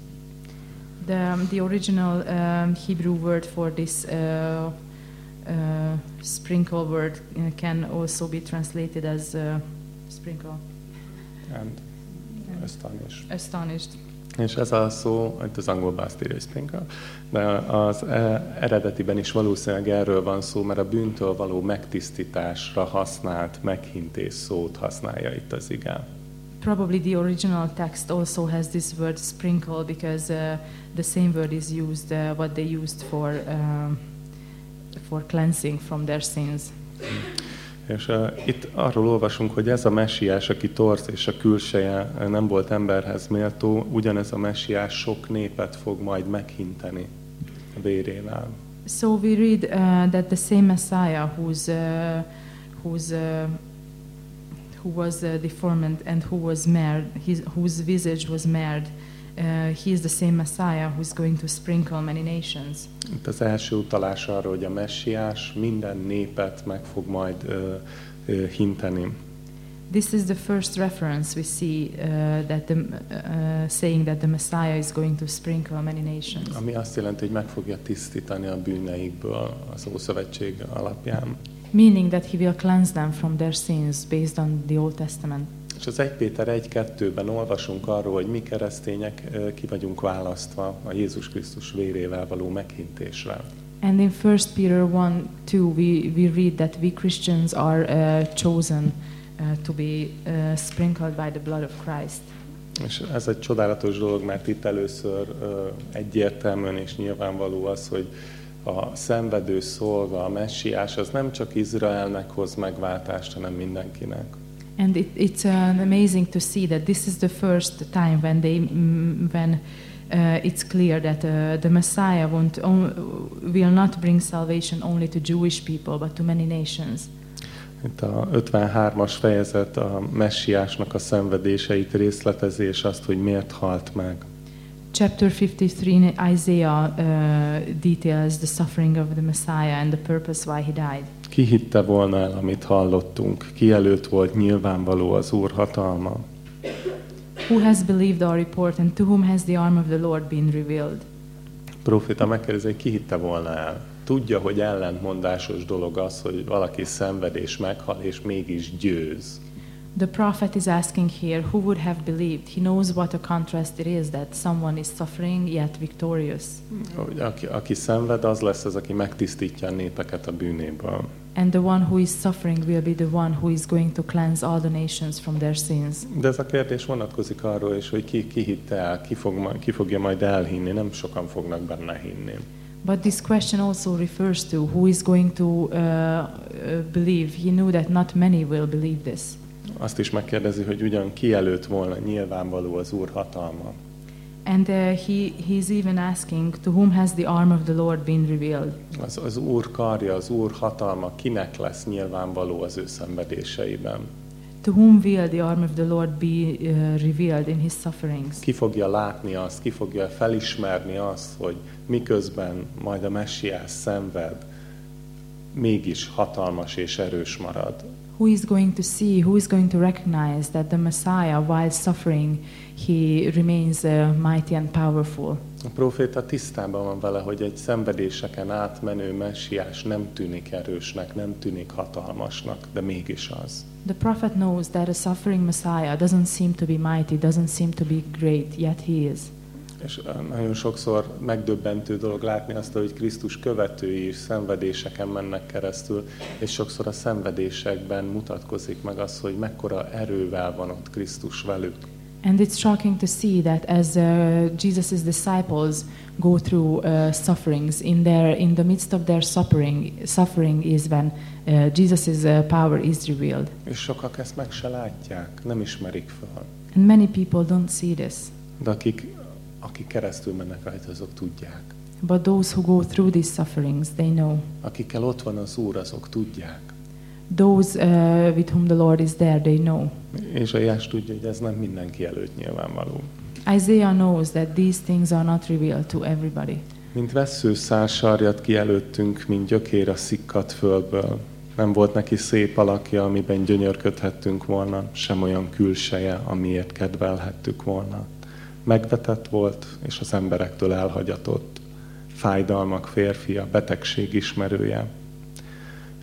The, the original um, Hebrew word for this uh, uh, sprinkle word uh, can also be translated as uh, sprinkle. And astonish. Astonished. És ez a szó, itt az angolban azt írja, sprinkle, de az e, eredetiben is valószínűleg erről van szó, mert a bűntől való megtisztításra használt meghintés szót használja itt az igán. Probably the original text also has this word sprinkle because uh, the same word is used, uh, what they used for, um, for cleansing from their sins. És uh, itt arról olvasunk, hogy ez a messiás, aki torz és a külseje uh, nem volt emberhez méltó, ugyanez a messiás sok népet fog majd meghinteni vérével. So we read uh, that the same Messiah whose, uh, whose, uh, who was uh, deformed and who was marred, his, whose visage was marred, uh, he is the same Messiah who is going to sprinkle many nations. Itt az első utalás arra, hogy a messiás minden népet meg fog majd uh, uh, hinteni. This is the first reference we see uh, that the, uh, saying that the Messiah is going to sprinkle many nations. Ami azt jelenti, hogy meg fogja tisztítani a bűneikből az Ószövetség alapján. Meaning that he will cleanse them from their sins based on the Old Testament. És az 1 Péter 1-2-ben olvasunk arról, hogy mi keresztények ki vagyunk választva a Jézus Krisztus vérével való meghintésre. And in 1 Peter 1 2, we, we read that we Christians are uh, chosen uh, to be uh, sprinkled by the blood of Christ. És ez egy csodálatos dolog, mert itt először ö, egyértelműen és nyilvánvaló az, hogy a szenvedő szolga, a messiás, az nem csak Izraelnek hoz megváltást, hanem mindenkinek. And it, it's uh, amazing to see that this is the first time when they mm, when uh, it's clear that uh, the Messiah won't on, will not bring salvation only to Jewish people but to many nations. Itt a 53-as fejezet a messiásnak a szenvedéseit részletezi, és azt, hogy miért halt meg. Chapter 53 Isaiah uh, details the suffering of the Messiah and the purpose why he died. Ki hitte volna el, amit hallottunk? Ki előtt volt nyilvánvaló az Úr hatalma? Who has believed our report and to whom has the arm of the Lord been revealed? Profita megkérdezi, ki hitte volna el? Tudja, hogy ellentmondásos dolog az, hogy valaki szenved és meghal, és mégis győz. The prophet is asking here, who would have believed? He knows what a contrast it is that someone is suffering yet victorious. Hogy aki, aki szenved, az lesz az, aki megtisztítja a népeket a bűnéből. And the one who is suffering will be the one who is going to cleanse all the nations from their sins. De ez a kérdés vonatkozik arról is, hogy ki, ki hitte el, ki, fog, ki fogja majd elhinni, nem sokan fognak benne hinni. But this question also refers to who is going to uh, uh, believe. He knew that not many will believe this. Azt is megkérdezi, hogy ugyan ki előtt volna nyilvánvaló az Úr hatalma. And uh, he, he's even asking, to whom has the arm of the Lord been revealed? Az, az Úr karja, az Úr hatalma kinek lesz nyilvánvaló az ő szenvedéseiben? To whom will the arm of the Lord be uh, revealed in his sufferings? Ki fogja látni azt, ki fogja felismerni azt, hogy miközben majd a messiás szenved, mégis hatalmas és erős marad. Who is going to see, who is going to recognize that the Messiah, while suffering, he remains uh, mighty and powerful? A proféta tisztában van vele, hogy egy szenvedéseken átmenő messiás nem tűnik erősnek, nem tűnik hatalmasnak, de mégis az. The prophet knows that a suffering Messiah doesn't seem to be mighty, doesn't seem to be great, yet he is. És nagyon sokszor megdöbbentő dolog látni azt, hogy Krisztus követői is szenvedéseken mennek keresztül, és sokszor a szenvedésekben mutatkozik meg az, hogy mekkora erővel van ott Krisztus velük. And it's shocking to see that as uh, Jesus' disciples go through uh, sufferings, in their in the midst of their suffering, suffering is when uh, Jesus' uh, power is revealed. És sokak ezt meg se látják, nem ismerik fel. And many people don't see this. De akik, akik keresztül mennek rajta, azok tudják. But those who go through these sufferings, they know. Akikkel ott van az Úr, azok tudják. Those uh, with whom the Lord is there, they know. És a Jás tudja, hogy ez nem mindenki előtt nyilvánvaló. Isaiah knows that these things are not revealed to everybody. Mint vesszőszál sarjat ki előttünk, mint gyökér a szikkat földből. Nem volt neki szép alakja, amiben gyönyörködhettünk volna, sem olyan külseje, amiért kedvelhettük volna. Megvetett volt, és az emberektől elhagyatott. Fájdalmak férfia, betegség ismerője.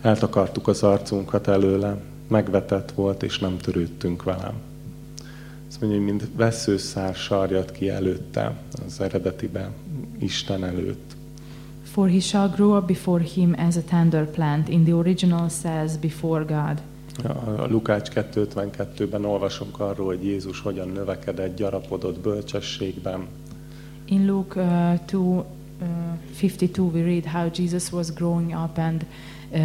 Eltakartuk az arcunkat előle, megvetett volt, és nem törődtünk vele. Azt mondja, hogy mint veszőszár sarjat ki előtte, az eredetibe, Isten előtt. For he shall grow up before him as a tender plant. In the original says before God. A Lukács 2.52-ben olvasunk arról, hogy Jézus hogyan növekedett, gyarapodott bölcsességben. In Luke uh, 2, uh, 52, we read how Jesus was growing up and uh,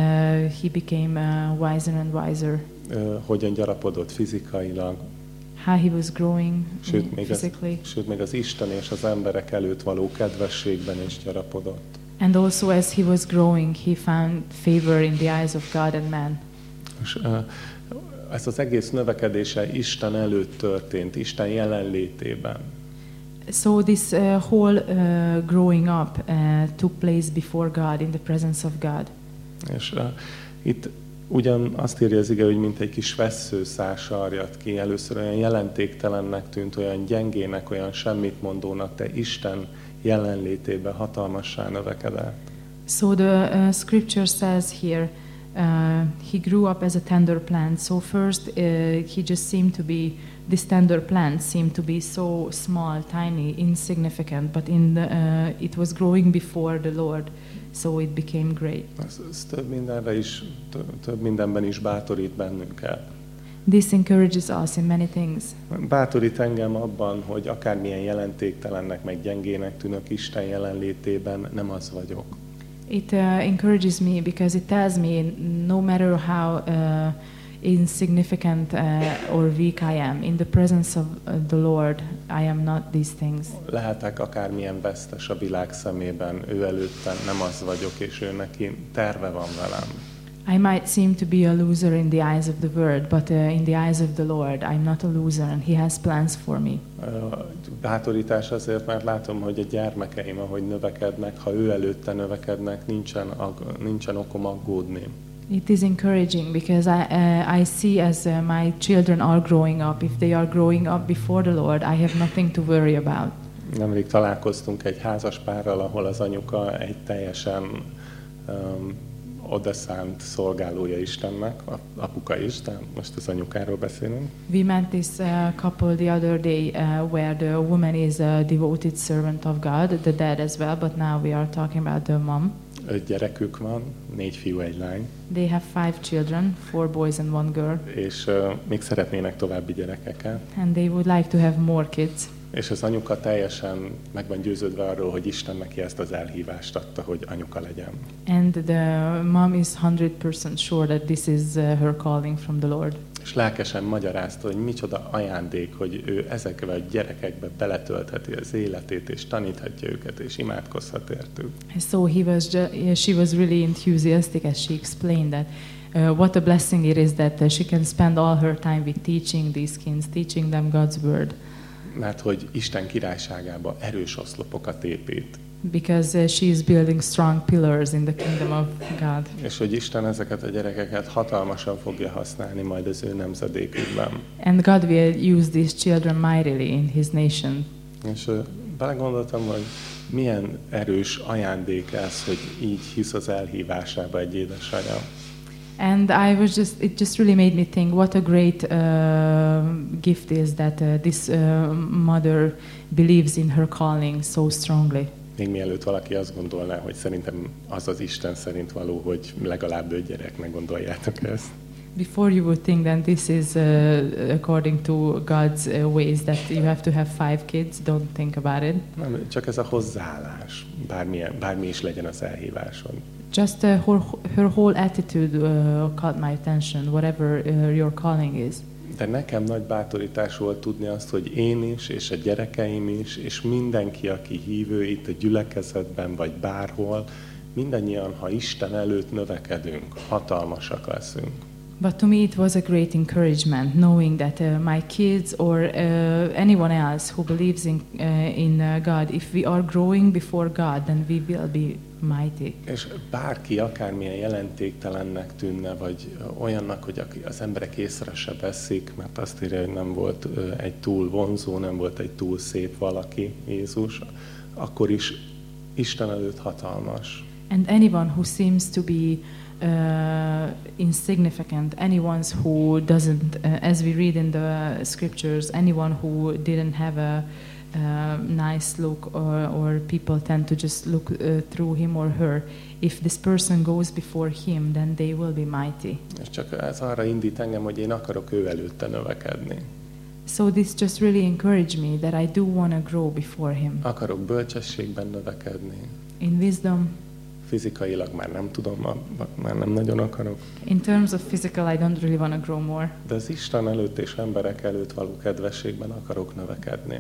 he became uh, wiser and wiser. Ö, Hogyan gyarapodott fizikailag, How he was growing sőt még, az, physically. sőt még az Isten és az emberek előtt való kedvességben is gyarapodott. And also, as he was growing, he found favor in the eyes of God and man. És ez az egész növekedése Isten előtt történt, Isten jelenlétében. So, this uh, whole uh, growing up uh, took place before God, in the presence of God. És uh, itt ugyan azt írja az ige, hogy mint egy kis vesszőszál sarjat ki, először olyan jelentéktelennek tűnt, olyan gyengének, olyan semmit mondónak, de Isten jelenlétében hatalmassá növekedett. So, the uh, scripture says here, uh, he grew up as a tender plant. So, first, uh, he just seemed to be, this tender plant seemed to be so small, tiny, insignificant, but in the, uh, it was growing before the Lord, so it became great. Ez, ez több mindenre is, több, több mindenben is bátorít bennünket. This encourages us in many things. Bátorít engem abban, hogy akármilyen jelentéktelennek, meg gyengének tűnök Isten jelenlétében, nem az vagyok. It uh, encourages me because it tells me no matter how uh, insignificant uh, or weak I am, in the presence of uh, the Lord, I am not these things. Lehetek akármilyen vesztes a világ szemében, ő előtten nem az vagyok, és ő neki terve van velem. I might seem to be a loser in the eyes of the world, but uh, in the eyes of the Lord, I'm not a loser, and He has plans for me. Ö, Bátorítás azért, mert látom, hogy a gyermekeim, ahogy növekednek, ha ő előtte növekednek, nincsen, ag- nincsen okom aggódni. It is encouraging because I, uh, I see as uh, my children are growing up, if they are growing up before the Lord, I have nothing to worry about. Nemrég találkoztunk egy házas párral, ahol az anyuka egy teljesen um, odaszánt szolgálója Istennek, apuka Isten, most az anyukáról beszélünk, We met this uh, couple the other day uh, where the woman is a devoted servant of God, the dad as well, but now we are talking about the mom. öt gyerekük van, négy fiú, egy lány, They have five children, four boys and one girl, és uh, még szeretnének további gyerekeket. and they would like to have more kids. És az anyuka teljesen meg van győződve arról, hogy Isten neki ezt az elhívást adta, hogy anyuka legyen. And the mom is 100% sure that this is uh, her calling from the Lord. És lelkesen magyarázta, hogy micsoda ajándék, hogy ő ezekbe a gyerekekbe beletöltheti az életét, és taníthatja őket, és imádkozhat értük. So he was she was really enthusiastic as she explained that uh, what a blessing it is that uh, she can spend all her time with teaching these kids, teaching them God's word. Mert hogy Isten királyságába erős oszlopokat épít. because uh, she is building strong pillars in the kingdom of God. És hogy Isten ezeket a gyerekeket hatalmasan fogja használni majd az ő nemzedékükben. And God will use these children mightily in his nation. És ö, belegondoltam, hogy milyen erős ajándék ez, hogy így hisz az elhívásába egy édesanyja. And I was just, it just really made me think what a great uh, gift is that uh, this uh, mother believes in her calling so strongly. Még mielőtt valaki azt gondolná, hogy szerintem az az Isten szerint való, hogy legalább öt gyereknek gondoljátok ezt. Before you would think that this is uh, according to God's uh, ways that you have to have five kids, don't think about it. Nem, csak ez a hozzáállás, bármilyen, bármi is legyen az elhíváson. Just uh, her, her whole attitude uh, caught my attention, whatever uh, your calling is. De nekem nagy bátorítás volt tudni azt, hogy én is, és a gyerekeim is, és mindenki, aki hívő itt a gyülekezetben, vagy bárhol, mindannyian, ha Isten előtt növekedünk, hatalmasak leszünk. But to me, it was a great encouragement knowing that uh, my kids or uh, anyone else who believes in, uh, in uh, God, if we are growing before God, then we will be mighty. És bárki akármilyen jelentéktelennek tűnne, vagy olyannak, hogy az emberek észre se veszik, mert azt írja, hogy nem volt egy túl vonzó, nem volt egy túl szép valaki, Jézus, akkor is Isten előtt hatalmas. And anyone who seems to be uh, insignificant, anyone who doesn't, uh, as we read in the scriptures, anyone who didn't have a uh, nice look or, or people tend to just look uh, through him or her, if this person goes before him, then they will be mighty. És csak ez arra indít engem, hogy én akarok ő előtte növekedni. So this just really encouraged me that I do want to grow before him Akarok bölcsességben növekedni. in wisdom. Fizikailag már nem tudom, már nem nagyon akarok. In terms of physical, I don't really want to grow more. De az Isten előtt és emberek előtt való kedvességben akarok növekedni.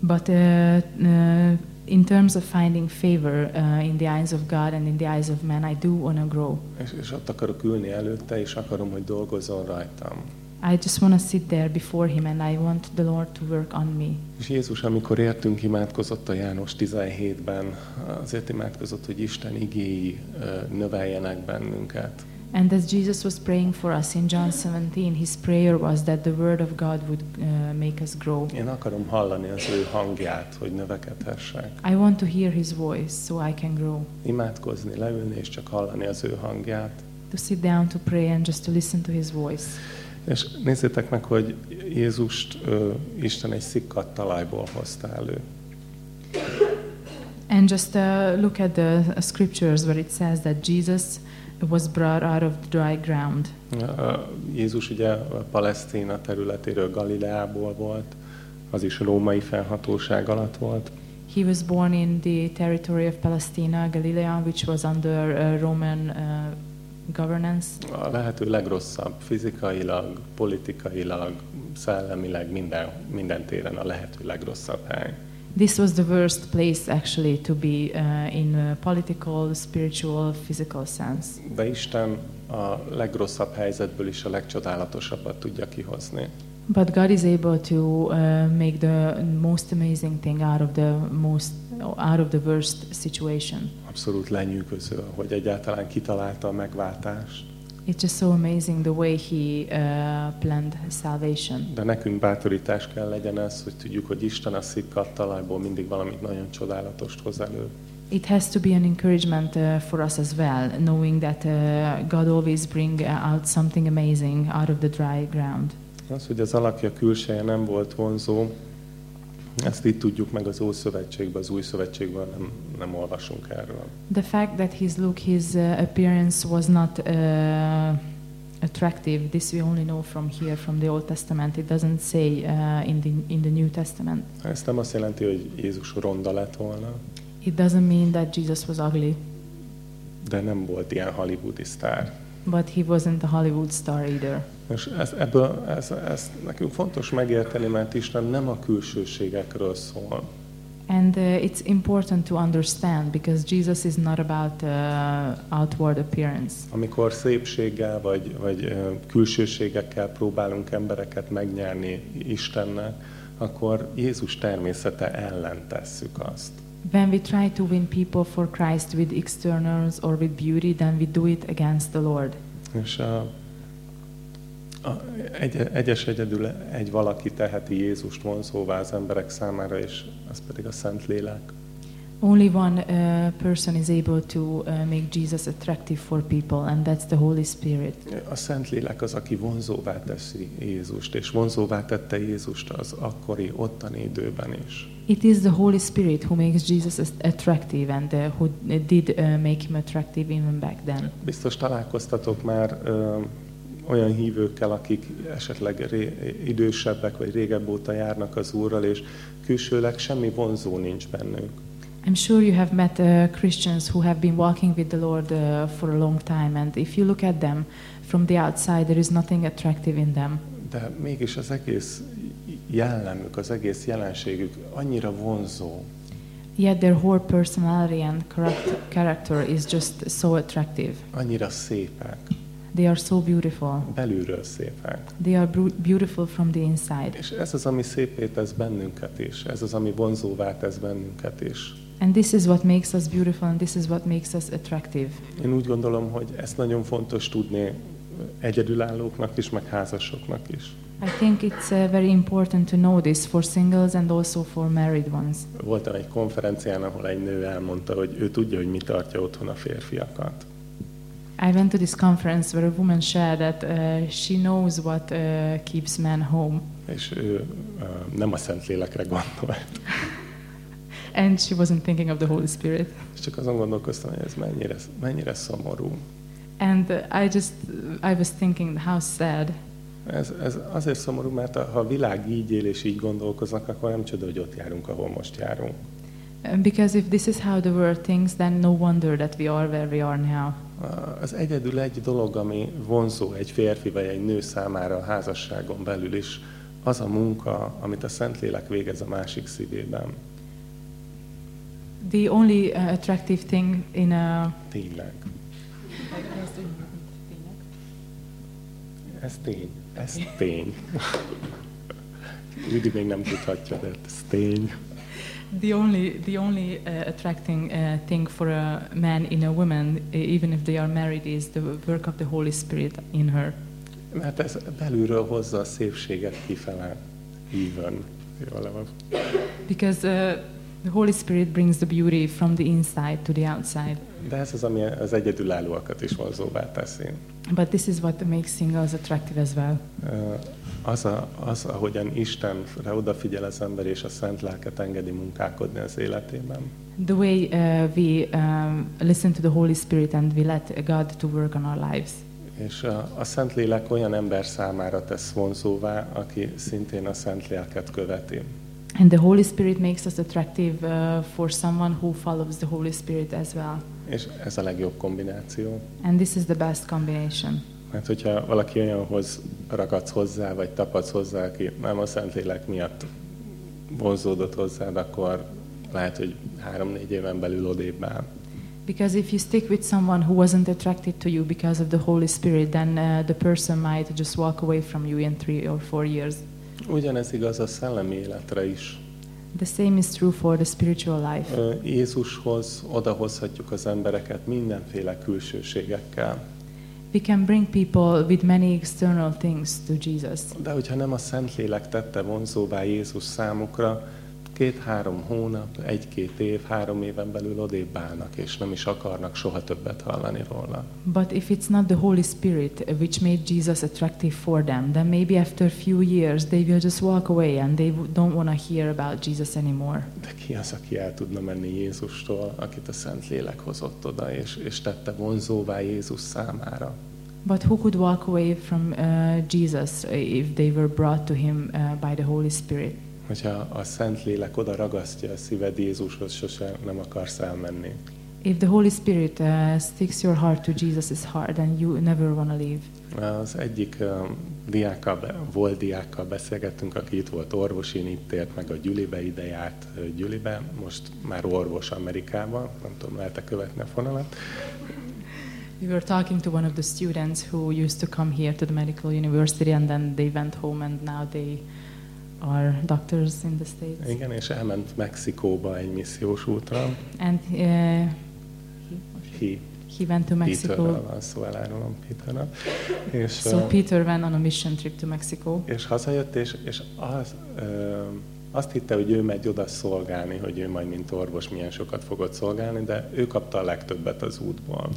But uh, uh, in terms of finding favor uh, in the eyes of God and in the eyes of man, I do want to grow. És, és ott akarok ülni előtte, és akarom, hogy dolgozzon rajtam. I just want to sit there before Him and I want the Lord to work on me. És Jézus, amikor értünk, imádkozott a János 17-ben, azért imádkozott, hogy Isten igéi növeljenek bennünket. And as Jesus was praying for us in John 17, His prayer was that the Word of God would uh, make us grow. Én akarom hallani az ő hangját, hogy növekedhessek. I want to hear His voice so I can grow. Imádkozni, leülni, és csak hallani az ő hangját. To sit down to pray and just to listen to His voice. És nézzétek meg, hogy Jézust ö, Isten egy szikkat talajból hozta elő. And just uh, look at the scriptures where it says that Jesus was brought out of dry ground. Jézus ugye a Palesztina területéről, Galileából volt, az is római felhatóság alatt volt. He was born in the territory of Palestina, Galilee, which was under uh, Roman uh, governance. A lehető legrosszabb fizikailag, politikailag, szellemileg, minden, minden téren a lehető legrosszabb hely. This was the worst place actually to be uh, in uh, political, spiritual, physical sense. De Isten a legrosszabb helyzetből is a legcsodálatosabbat tudja kihozni. But God is able to uh, make the most amazing thing out of the most out of the worst situation. Abszolút lenyűgöző, hogy egyáltalán kitalálta a megváltást. It's just so amazing the way He uh, planned salvation. De nekünk bátorítás kell legyen ez, hogy tudjuk, hogy Isten a szikkat talajból mindig valamit nagyon csodálatost hoz elő. It has to be an encouragement uh, for us as well, knowing that uh, God always bring out something amazing out of the dry ground. Az, hogy az alakja külseje nem volt vonzó, ezt itt tudjuk meg az Ószövetségben, az Új Szövetségben nem, nem olvasunk erről. The fact that his look, his uh, appearance was not uh, attractive, this we only know from here, from the Old Testament. It doesn't say uh, in, the, in the New Testament. Ez nem azt jelenti, hogy Jézus ronda lett volna, It doesn't mean that Jesus was ugly, de nem volt ilyen hollywoodi sztár. but he wasn't a Hollywood star either. És ez, ebből, ez, ez nekünk fontos megérteni, mert Isten nem a külsőségekről szól. And uh, it's important to understand because Jesus is not about uh, outward appearance. Amikor szépséggel vagy, vagy ö, külsőségekkel próbálunk embereket megnyerni Istennek, akkor Jézus természete ellen tesszük azt. When we try to win people for Christ with externals or with beauty, then we do it against the Lord. És a, egy, egyes egyedül egy valaki teheti Jézust vonzóvá az emberek számára, és az pedig a Szentlélek. Only one uh, person is able to uh, make Jesus attractive for people, and that's the Holy Spirit. A Szentlélek az, aki vonzóvá teszi Jézust, és vonzóvá tette Jézust az akkori, ottani időben is. It is the Holy Spirit who makes Jesus attractive and uh, who did uh, make him attractive even back then. Biztos találkoztatok már ö, olyan hívőkkel, akik esetleg ré, idősebbek, vagy régebb óta járnak az Úrral, és külsőleg semmi vonzó nincs bennük. I'm sure you have met uh, Christians who have been walking with the Lord uh, for a long time, and if you look at them from the outside, there is nothing attractive in them. De mégis az egész jellemük, az egész jelenségük annyira vonzó, Yet their whole personality and charact- character is just so attractive. annyira szépek, They are so beautiful. belülről szépek. They are beautiful from the inside. És ez az, ami szépé tesz bennünket is, ez az, ami vonzóvá tesz bennünket is. And this is what makes us beautiful, and this is what makes us attractive. Én úgy gondolom, hogy ezt nagyon fontos tudni egyedülállóknak is, meg házasoknak is. I think it's uh, very important to know this for singles and also for married ones. Voltam egy konferencián, ahol egy nő elmondta, hogy ő tudja, hogy mi tartja otthon a férfiakat. I went to this conference where a woman shared that uh, she knows what uh, keeps men home, És ő uh, nem a Szentlélekre gondolt. *laughs* and she wasn't thinking of the Holy Spirit. És csak azon gondolkoztam, hogy ez mennyire, mennyire szomorú. And uh, I just, I was thinking how sad. Ez, ez azért szomorú, mert ha a világ így él és így gondolkoznak, akkor nem csoda, hogy ott járunk, ahol most járunk. Uh, Because if this is how the world thinks, then no wonder that we are where we are now. Az egyedül egy dolog, ami vonzó egy férfi vagy egy nő számára a házasságon belül is, az a munka, amit a Szentlélek végez a másik szívében. The only uh, attractive thing in a Tényleg. Ez tény. Ez tény. *laughs* Üdi még nem tudhatja, de ez tény. The only, the only uh, attracting uh, thing for a man in a woman, e- even if they are married, is the work of the Holy Spirit in her. Mert ez belülről hozza a szépséget kifele. Even. Jól van. Because uh, the Holy Spirit brings the beauty from the inside to the outside. De ez az, ami az egyedülállóakat is vonzóvá teszi. But this is what makes singles attractive as well. Ö, Az, a, az, ahogyan Istenre odafigyel az ember, és a szent lelket engedi munkálkodni az életében. The way uh, we um, listen to the Holy Spirit and we let God to work on our lives. És a, a Szent Lélek olyan ember számára tesz vonzóvá, aki szintén a Szent Lélket követi. And the Holy Spirit makes us attractive uh, for someone who follows the Holy Spirit as well. És ez a legjobb kombináció. And this is the best combination. Mert hogyha valaki olyanhoz ragadsz hozzá, vagy tapadsz hozzá, aki nem a Szentlélek miatt vonzódott hozzád, akkor lehet, hogy három-négy éven belül odébb áll. Because if you stick with someone who wasn't attracted to you because of the Holy Spirit, then uh, the person might just walk away from you in three or four years. Ugyanez igaz a szellemi életre is. The same is true for the spiritual life. Jézushoz odahozhatjuk az embereket mindenféle külsőségekkel. We can bring people with many external things to Jesus. De hogyha nem a Szentlélek tette vonzóvá Jézus számukra, két-három hónap, egy-két év, három éven belül odébb állnak, és nem is akarnak soha többet hallani róla. But if it's not the Holy Spirit which made Jesus attractive for them, then maybe after a few years they will just walk away and they don't want to hear about Jesus anymore. De ki az, aki el tudna menni Jézustól, akit a Szentlélek hozott oda, és, és tette vonzóvá Jézus számára? But who could walk away from uh, Jesus if they were brought to him uh, by the Holy Spirit? Hogyha a Szentlélek oda ragasztja a szíved Jézushoz, sose nem akarsz elmenni. If the Holy Spirit uh, sticks your heart to Jesus' heart, then you never want to leave. Az egyik um, diákkal, volt diákkal beszélgettünk, aki itt volt orvosin, itt ért meg a Gyülibe, ide járt ö, Gyülibe, most már orvos Amerikában, nem tudom, lehet-e követni a fonalat. We were talking to one of the students who used to come here to the medical university and then they went home and now they are doctors in the States. Igen, és elment Mexikóba egy missziós útra. And uh, He, he went to Mexico. Peterrel van szó, elárulom Peterrel. És, So Peter went on a mission trip to Mexico. és hazajött, és, és az, ö, Azt hitte, hogy ő megy oda szolgálni, hogy ő majd mint orvos milyen sokat fogott szolgálni, de ő kapta a legtöbbet az útból.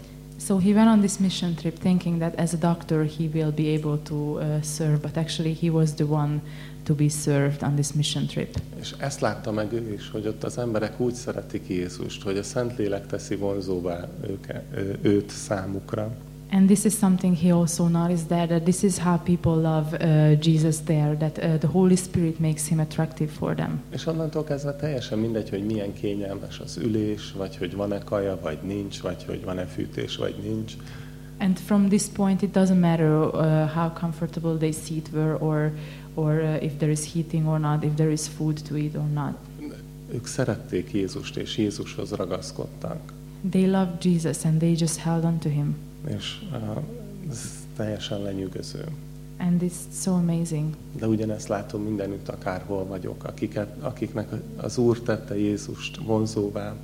So he went on this mission trip thinking that as a doctor he will be able to uh, serve, but actually he was the one to be served on this mission trip. És ezt látta meg ő is, hogy ott az emberek úgy szeretik Jézust, hogy a Szentlélek teszi vonzóvá őke, őt számukra. And this is something he also noticed there that this is how people love uh, Jesus there, that uh, the Holy Spirit makes him attractive for them. És onnantól kezdve teljesen mindegy, hogy milyen kényelmes az ülés, vagy hogy van-e kaja, vagy nincs, vagy hogy van-e fűtés, vagy nincs. And from this point, it doesn't matter uh, how comfortable they seat were, or or uh, if there is heating or not, if there is food to eat or not. Ők szerették Jézust, és Jézushoz ragaszkodtak. They loved Jesus and they just held on to him. És uh, ez teljesen lenyűgöző. And it's so amazing. De ugyanezt látom mindenütt, akárhol vagyok, akiket, akiknek az Úr tette Jézust vonzóvá,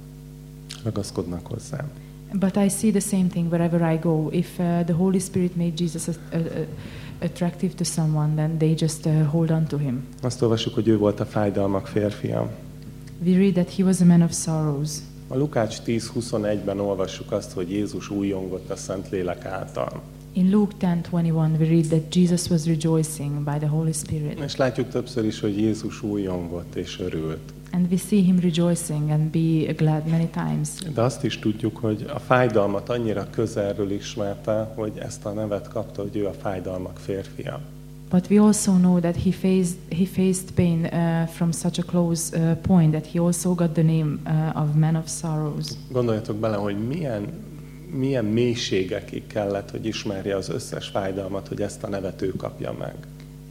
ragaszkodnak hozzá. But I see the same thing wherever I go. If uh, the Holy Spirit made Jesus a, a, a, attractive to someone, then they just uh, hold on to him. Azt olvassuk, hogy ő volt a fájdalmak férfia. We read that he was a man of sorrows. A Lukács 10.21-ben olvassuk azt, hogy Jézus újongott a Szentlélek által. In Luke 10:21, we read that Jesus was rejoicing by the Holy Spirit, És látjuk többször is, hogy Jézus újongott és örült. and we see him rejoicing and be glad many times. De azt is tudjuk, hogy a fájdalmat annyira közelről ismerte, hogy ezt a nevet kapta, hogy ő a fájdalmak férfia. But we also know that he faced he faced pain uh, from such a close uh, point that he also got the name uh, of man of sorrows. Gondoljatok bele, hogy milyen, milyen mélységekig kellett, hogy ismerje az összes fájdalmat, hogy ezt a nevet ő kapja meg.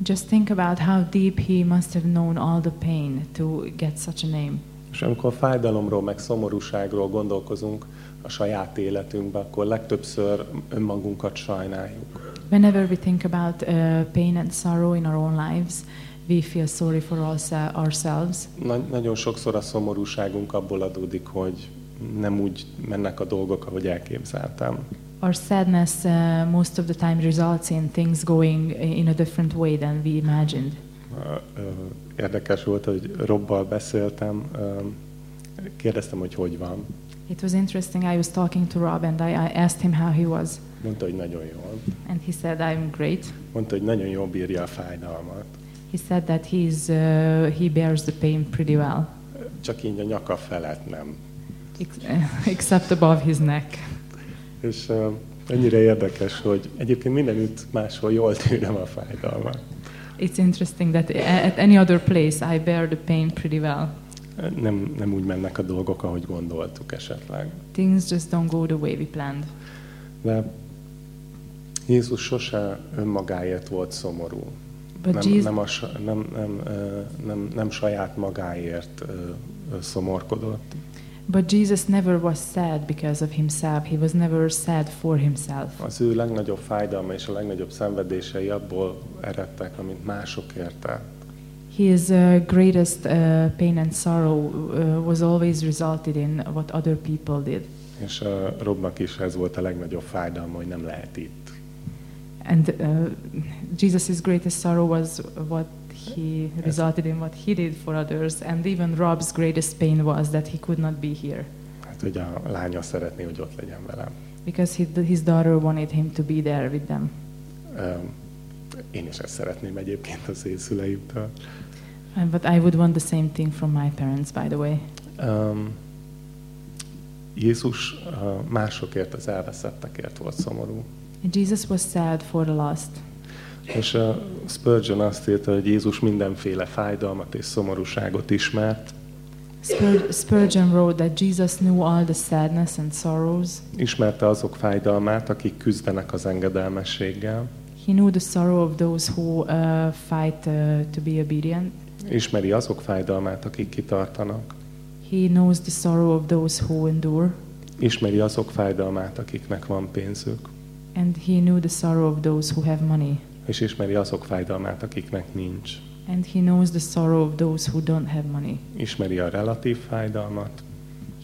Just think about how deep he must have known all the pain to get such a name. És amikor fájdalomról, meg szomorúságról gondolkozunk a saját életünkben, akkor legtöbbször önmagunkat sajnáljuk. Whenever we think about uh, pain and sorrow in our own lives, we feel sorry for ourse- ourselves. Nagy, nagyon sokszor a szomorúságunk abból adódik, hogy nem úgy mennek a dolgok, ahogy elképzeltem. Our sadness uh, most of the time results in things going in a different way than we imagined. Ö, ö, Érdekes volt, hogy Robbal beszéltem, ö, kérdeztem, hogy hogy van. It was interesting. I was talking to Rob and I, I asked him how he was, Mondta, hogy nagyon jól. and he said, "I'm great." Mondta, hogy nagyon jól bírja a fájdalmat. He said that he's uh, he bears the pain pretty well, Csak így a nyaka felett nem. Ex- except above his neck. És uh, ennyire érdekes, hogy egyébként mindenütt máshol jól tűrem a fájdalmat. It's interesting that at any other place I bear the pain pretty well. Nem, nem úgy mennek a dolgok, ahogy gondoltuk esetleg. Things just don't go the way we planned. De Jézus sose önmagáért volt szomorú. But Nem, Jesus, nem, a, nem, nem, nem, nem saját magáért szomorkodott, but Jesus never was sad because of himself. He was never sad for himself. Az ő legnagyobb fájdalma és a legnagyobb szenvedései abból eredtek, amit mások érte. His uh, greatest uh, pain and sorrow uh, was always resulted in what other people did. És uh, Robnak is ez volt a legnagyobb fájdalma, hogy nem lehet itt. And uh, Jesus' greatest sorrow was what he resulted in what he did for others. And even Rob's greatest pain was that he could not be here Hát, hogy a lánya szeretné, hogy ott legyen velem. because he, his daughter wanted him to be there with them. Um, én is ezt szeretném egyébként az én szüleimtől. Uh, but I would want the same thing from my parents, by the way. Um, Jézus uh, másokért, az elveszettekért volt szomorú. Jesus was sad for the lost. És uh, Spurgeon azt írta, hogy Jézus mindenféle fájdalmat és szomorúságot ismert, Spur- Spurgeon wrote that Jesus knew all the sadness and sorrows. ismerte azok fájdalmát, akik küzdenek az engedelmességgel, He knew the sorrow of those who uh, fight uh, to be obedient. ismeri azok fájdalmát, akik kitartanak, He knows the sorrow of those who endure. ismeri azok fájdalmát, akiknek van pénzük, And he knew the sorrow of those who have money. És ismeri azok fájdalmát, akiknek nincs. And he knows the sorrow of those who don't have money. Ismeri a relatív fájdalmat,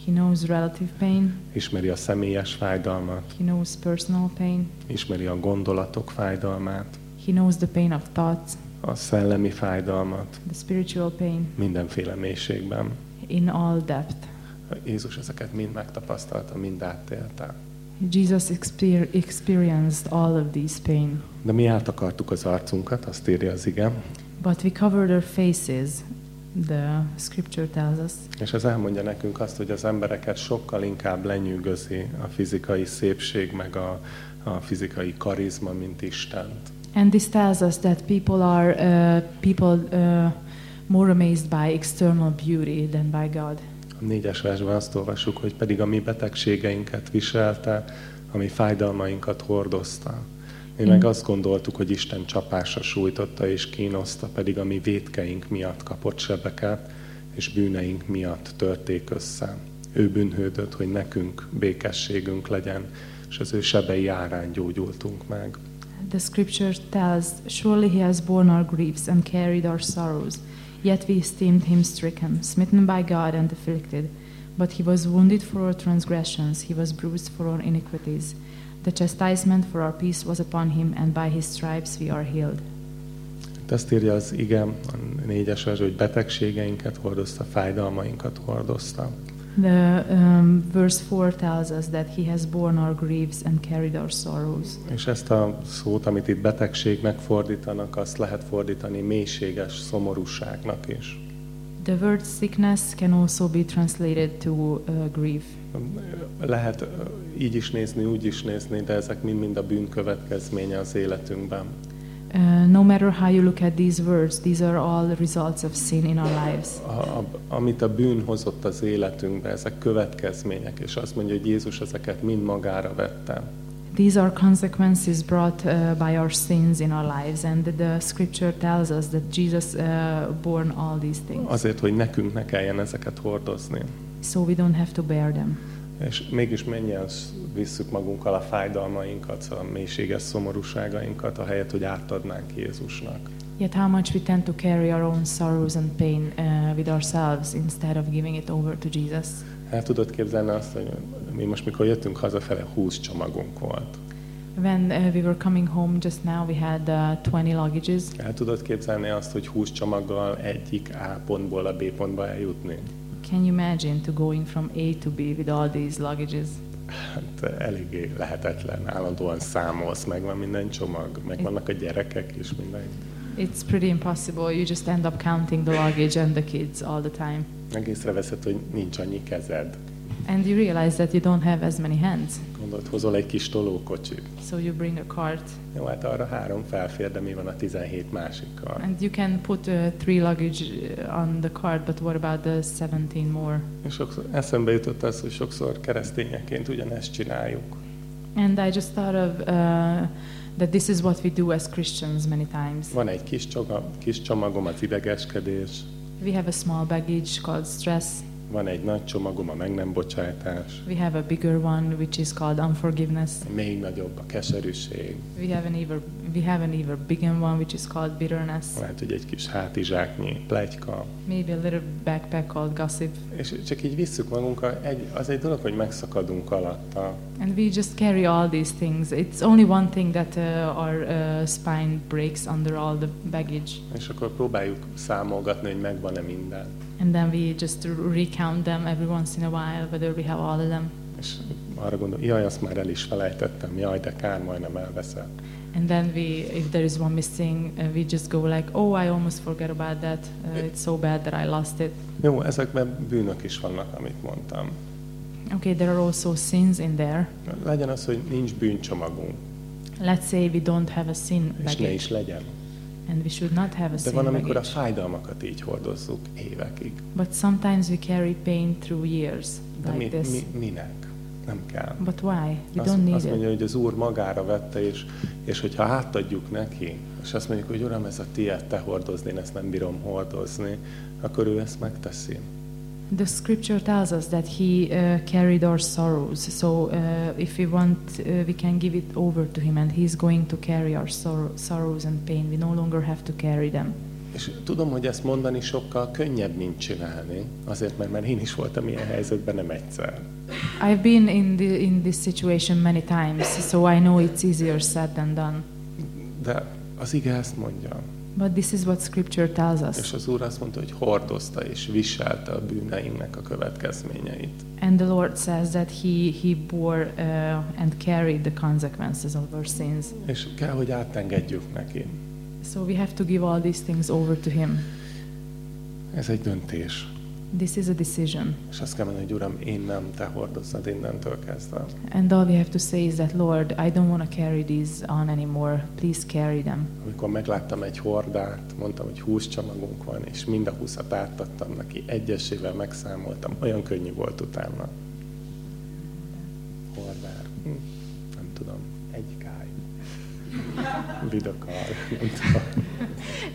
He knows relative pain. ismeri a személyes fájdalmat, He knows personal pain. ismeri a gondolatok fájdalmát, He knows the pain of thoughts, a szellemi fájdalmat the spiritual pain mindenféle mélységben. in all depth. Jézus ezeket mind megtapasztalta, mind átélte. Jesus exper- experienced all of these pain, De mi eltakartuk az arcunkat, azt írja az ige, but we covered our faces. The scripture tells us, és ez elmondja nekünk azt, hogy az embereket sokkal inkább lenyűgözi a fizikai szépség, meg a, a fizikai karizma, mint Istent. and this tells us that people are uh, people uh, more amazed by external beauty than by God. Négyes versben azt olvassuk, hogy pedig a mi betegségeinket viselte, a mi fájdalmainkat hordozta. Mi meg Mm. azt gondoltuk, hogy Isten csapása sújtotta és kínoszta, pedig a mi védkeink miatt kapott sebeket, és bűneink miatt törték össze. Ő bűnhődött, hogy nekünk békességünk legyen, és az ő sebei árán gyógyultunk meg. The scripture tells, Surely he has borne our griefs and carried our sorrows. Yet we esteemed him stricken, smitten by God and afflicted. But he was wounded for our transgressions, he was bruised for our iniquities. The chastisement for our peace was upon him, and by his stripes we are healed. Itt azt írja az igem, a négyes vers, hogy betegségeinket hordozta, fájdalmainkat hordozta. The um, verse 4 tells us that he has borne our griefs and carried our sorrows. És ezt a szót, amit itt betegségnek fordítanak, azt lehet fordítani mélységes szomorúságnak is. The word sickness can also be translated to uh, grief. Lehet ö, így is nézni, úgy is nézni, de ezek mind-mind a bűn következménye az életünkben. Uh, no matter how you look at these words, these are all results of sin in our lives. A, a, amit a bűn hozott az életünkbe, ezek következmények, és azt mondja, hogy Jézus ezeket mind magára vette. These are consequences brought uh, by our sins in our lives, and the scripture tells us that Jesus uh, borne all these things, Azért, hogy nekünk ne kelljen ezeket hordozni. so we don't have to bear them. És mégis mennyien visszük magunkkal a fájdalmainkat, a mélységes szomorúságainkat, ahelyett, hogy átadnánk Jézusnak. Yet, how much we tend to carry our own sorrows and pain uh, with ourselves instead of giving it over to Jesus. El tudod képzelni azt, hogy mi most, mikor jöttünk hazafele, 20 csomagunk volt. When uh, we were coming home just now, we had uh, 20 luggages. El tudod képzelni azt, hogy 20 csomaggal egyik A pontból a B pontba eljutni? Can you imagine to going from A to B with all these luggages? Hát eléggé lehetetlen, állandóan számolsz, meg van minden csomag, meg vannak a gyerekek és minden. It's pretty impossible. You just end up counting the luggage and the kids all the time. Egészre veszed, hogy nincs annyi kezed. And you realize that you don't have as many hands. Gondolod, hozol egy kis tolókocsit. So you bring a cart Jó, hát arra három felfér, de mi van a 17 másikkal? and you can put uh, three luggage uh, on the cart, but what about the 17 more? És sokszor eszembe jutott az, hogy sokszor keresztényeként ugyanezt csináljuk. And I just thought of uh, that this is what we do as Christians many times. Van egy kis, csoga, kis csomagom az idegeskedés, We have a small baggage called stress. Van egy nagy csomagom a meg nem bocsátás, We have a bigger one which is called unforgiveness. még nagyobb a keserűség, We have an even we have an even bigger one which is called bitterness. lehet, hogy egy kis hátizsáknyi plegyka, Maybe a little backpack called gossip. és csak így visszük magunkkal, egy, az egy dolog, hogy megszakadunk alatta, And we just carry all these things. It's only one thing that uh, our uh, spine breaks under all the baggage. és akkor próbáljuk számolgatni, hogy megvan-e minden. And then we just recount them every once in a while, whether we have all of them. És arra gondol, jaj, azt már el is felejtettem, jaj, de kár, majdnem elveszem. And then we, if there is one missing, uh, we just go like, oh, I almost forgot about that. Uh, it's so bad that I lost it. Jó, ezekben bűnök is vannak, amit mondtam. Okay, there are also sins in there. Legyen az, hogy nincs bűncsomagunk, Let's say we don't have a sin és ne baggage, is legyen. And we should not have a De van, amikor a fájdalmakat így hordozzuk évekig. But sometimes we carry pain through years De mi, like this. mi, minek? Nem kell. But why? We Azt, don't need azt it. mondja, hogy az Úr magára vette, és, és hogyha átadjuk neki, és azt mondjuk, hogy Uram, ez a tiéd, te hordozni, én ezt nem bírom hordozni, akkor ő ezt megteszi. The scripture tells us that he uh, carried our sorrows. So uh, if we want, uh, we can give it over to him, and he's going to carry our sorrow, sorrows and pain. We no longer have to carry them. És tudom, hogy ezt mondani sokkal könnyebb, mint csinálni, azért, mert már én is voltam ilyen helyzetben nem egyszer. I've been in the, in this situation many times, so I know it's easier said than done. De az ige ezt mondja. But this is what Scripture tells us. És az Úr azt mondta, hogy hordozta és viselte a bűneinknek a következményeit. And the Lord says that He He bore uh, and carried the consequences of our sins. És kell, hogy átengedjük neki. So we have to give all these things over to Him. Ez egy döntés. This is a decision. És azt kell mondani, hogy Uram, én nem, te hordozzad innentől kezdve. And all we have to say is that, Lord, I don't want to carry these on anymore. Please carry them. Amikor megláttam egy hordát, mondtam, hogy 20 csomagunk van, és mind a 20-at átadtam neki, egyesével megszámoltam, olyan könnyű volt utána. Vidakar.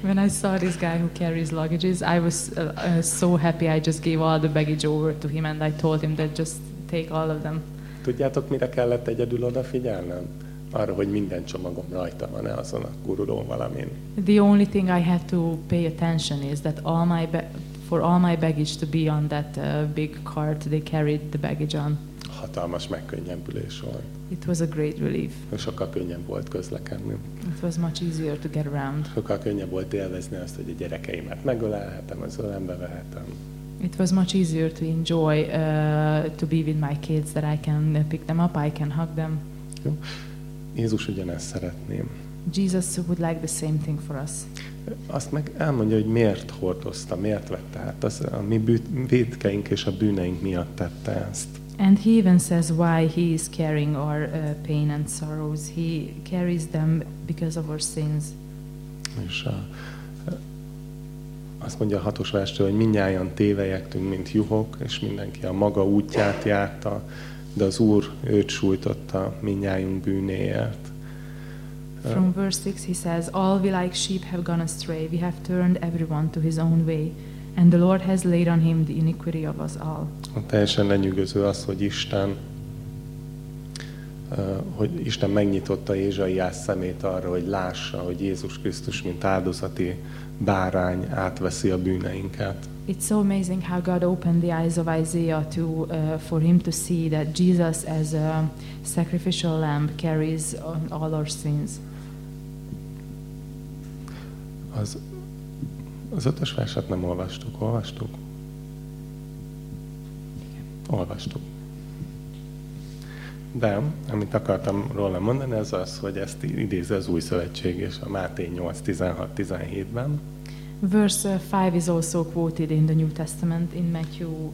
When I saw this guy who carries luggages, I was uh, uh, so happy. I just gave all the baggage over to him and I told him that just take all of them. Tudjátok, mire kellett egyedül odafigyelnem? Arra, hogy minden csomagom rajta van-e azon a gurulón valamin. The only thing I had to pay attention is that all my for all my baggage to be on that uh, big cart they carried the baggage on. Hatalmas megkönnyebbülés volt. It was a great relief. Sokkal könnyebb volt közlekedni. It was much easier to get around. Sokkal könnyebb volt élvezni azt, hogy a gyerekeimet megölelhetem, az ölembe vehetem. It was much easier to enjoy uh, to be with my kids that I can pick them up, I can hug them. Jó? Jézus ugyanezt szeretném. Jesus would like the same thing for us. Azt meg elmondja, hogy miért hordozta, miért vette át. Az a mi védkeink és a bűneink miatt tette ezt. And he even says why he is carrying our uh, pain and sorrows. He carries them because of our sins. És a, azt mondja a hatos verstől, hogy mindnyájan tévejektünk, mint juhok, és mindenki a maga útját járta, de az Úr őt sújtotta mindnyájunk bűnéért. From verse 6 he says, All we like sheep have gone astray. We have turned everyone to his own way. And the Lord has laid on him the iniquity of us all. Teljesen lenyűgöző az, hogy Isten hogy Isten megnyitotta Ézsaiás szemét arra, hogy lássa, hogy Jézus Krisztus, mint áldozati bárány átveszi a bűneinket. It's so amazing how God opened the eyes of Isaiah to uh, for him to see that Jesus as a sacrificial lamb carries on all our sins. Az, az ötös verset nem olvastuk. Olvastuk? Olvastuk. De, amit akartam róla mondani, az az, hogy ezt idézi az új szövetség és a Máté 8, 16, 17-ben. Verse uh, 5 is also quoted in the New Testament in Matthew uh,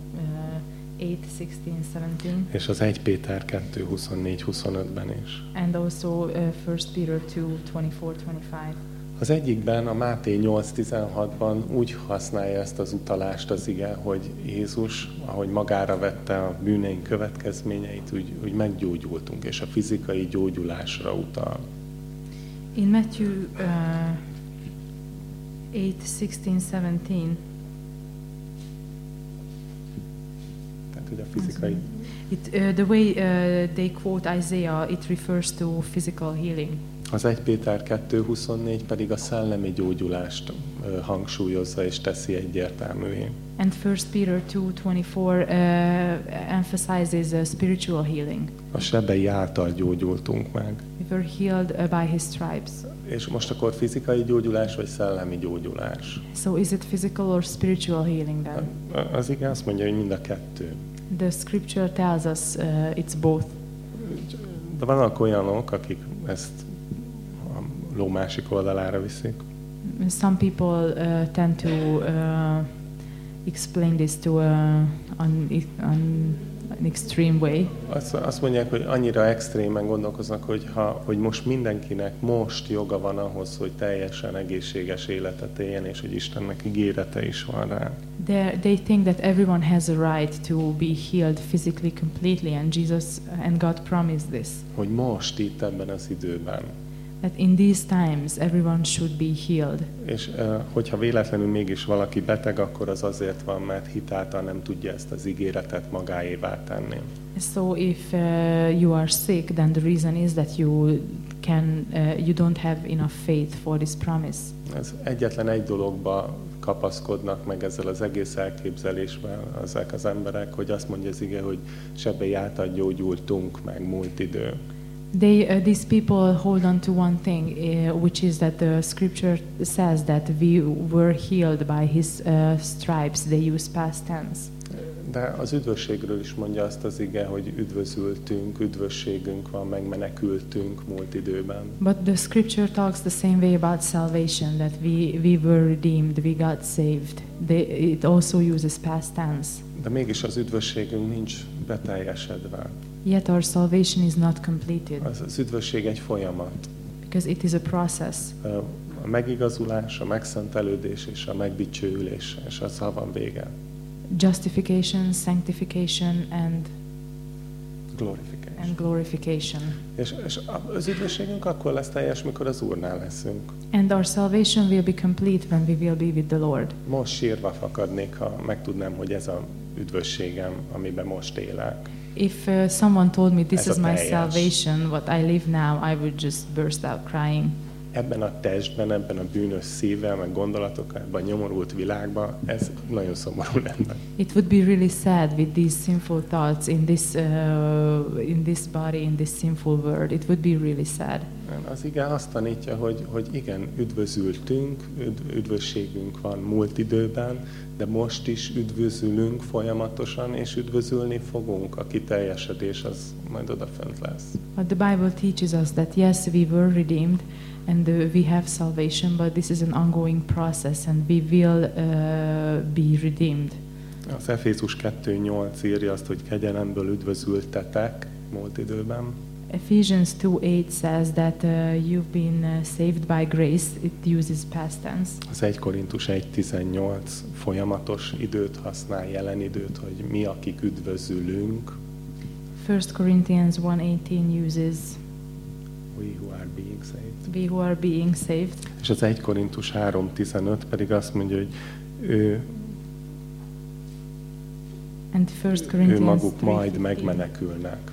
8, 16, 17, És az 1 Péter 2, 24, 25-ben is. and also uh, 1 Peter 2, 24, 25. Az egyikben, a Máté 8.16-ban úgy használja ezt az utalást az ige, hogy Jézus, ahogy magára vette a bűneink következményeit, úgy, úgy meggyógyultunk, és a fizikai gyógyulásra utal. In Matthew uh, 8, 16, 17, Tehát, hogy a fizikai... it, uh, the way uh, they quote Isaiah, it refers to physical healing. Az 1 Péter 2.24 pedig a szellemi gyógyulást hangsúlyozza és teszi egyértelművé. And 1 Peter 2:24 uh, emphasizes uh, spiritual healing. A sebei által gyógyultunk meg. We were healed uh, by His stripes. És most akkor fizikai gyógyulás vagy szellemi gyógyulás? So is it physical or spiritual healing then? Az igen azt mondja, hogy mind a kettő. The Scripture tells us uh, it's both. De vannak olyanok, akik ezt a ló másik oldalára viszik. Some people uh, tend to uh, explain this to uh, an, an, an extreme way. Azt, azt mondják, hogy annyira extrémen gondolkoznak, hogy, ha, hogy most mindenkinek most joga van ahhoz, hogy teljesen egészséges életet éljen, és hogy Istennek ígérete is van rá. They're, they think that everyone has a right to be healed physically completely, and Jesus and God promised this. Hogy most itt ebben az időben. That in these times everyone should be healed. És eh, hogyha véletlenül mégis valaki beteg, akkor az azért van, mert hitáltal nem tudja ezt az ígéretet magáévá tenni. So if uh, you are sick, then the reason is that you can uh, you don't have enough faith for this promise. Ez egyetlen egy dologba kapaszkodnak meg ezzel az egész elképzelésben ezek az emberek, hogy azt mondja az ige, hogy sebei által gyógyultunk meg múlt idő. They, uh, these people hold on to one thing, uh, which is that the scripture says that we were healed by his uh, stripes. They use past tense. De az üdvösségről is mondja azt az ige, hogy üdvözültünk, üdvösségünk van, megmenekültünk múlt időben. But the scripture talks the same way about salvation, that we, we were redeemed, we got saved. They, it also uses past tense. De mégis az üdvösségünk nincs beteljesedve. Yet our salvation is not completed Az, az üdvösség egy folyamat. because it is a process. A megigazulás, a megszentelődés és a megdicsőülés, és azzal van vége. Justification, sanctification, and, Glorification. and glorification. És, és az üdvösségünk akkor lesz teljes, mikor az Úrnál leszünk. And our salvation will be complete when we will be with the Lord. Most sírva fakadnék, ha megtudnám, hogy ez a üdvösségem, amiben most élek. If uh, someone told me this is my teljes. salvation, what I live now, I would just burst out crying. Ebben a testben, ebben a bűnös szívvel, meg gondolatokkal, ebben a nyomorult világban, ez nagyon szomorú lenne. It would be really sad with these sinful thoughts in this, uh, in this body, in this sinful world. It would be really sad. Az ige azt tanítja, hogy, hogy igen, üdvözültünk, üdv, üdvösségünk van múlt időben, de most is üdvözülünk folyamatosan, és üdvözülni fogunk. A kiteljesedés az majd odafönt lesz. But the Bible teaches us that yes, we were redeemed and uh, we have salvation, but this is an ongoing process and we will uh, be redeemed. Az Efézus 2.8 írja azt, hogy kegyelemből üdvözültetek múlt időben. Ephesians 2:8 says that uh, you've been uh, saved by grace. It uses past tense. Az 1 Korintus 1.18 folyamatos időt használ, jelen időt, hogy mi, akik üdvözülünk, 1 Corinthians 1:18 uses we who are being saved. we who are being saved. És az 1 Korintus 3.15 pedig azt mondja, hogy ő, And 1 ő Corinthians maguk majd 3:15 megmenekülnek.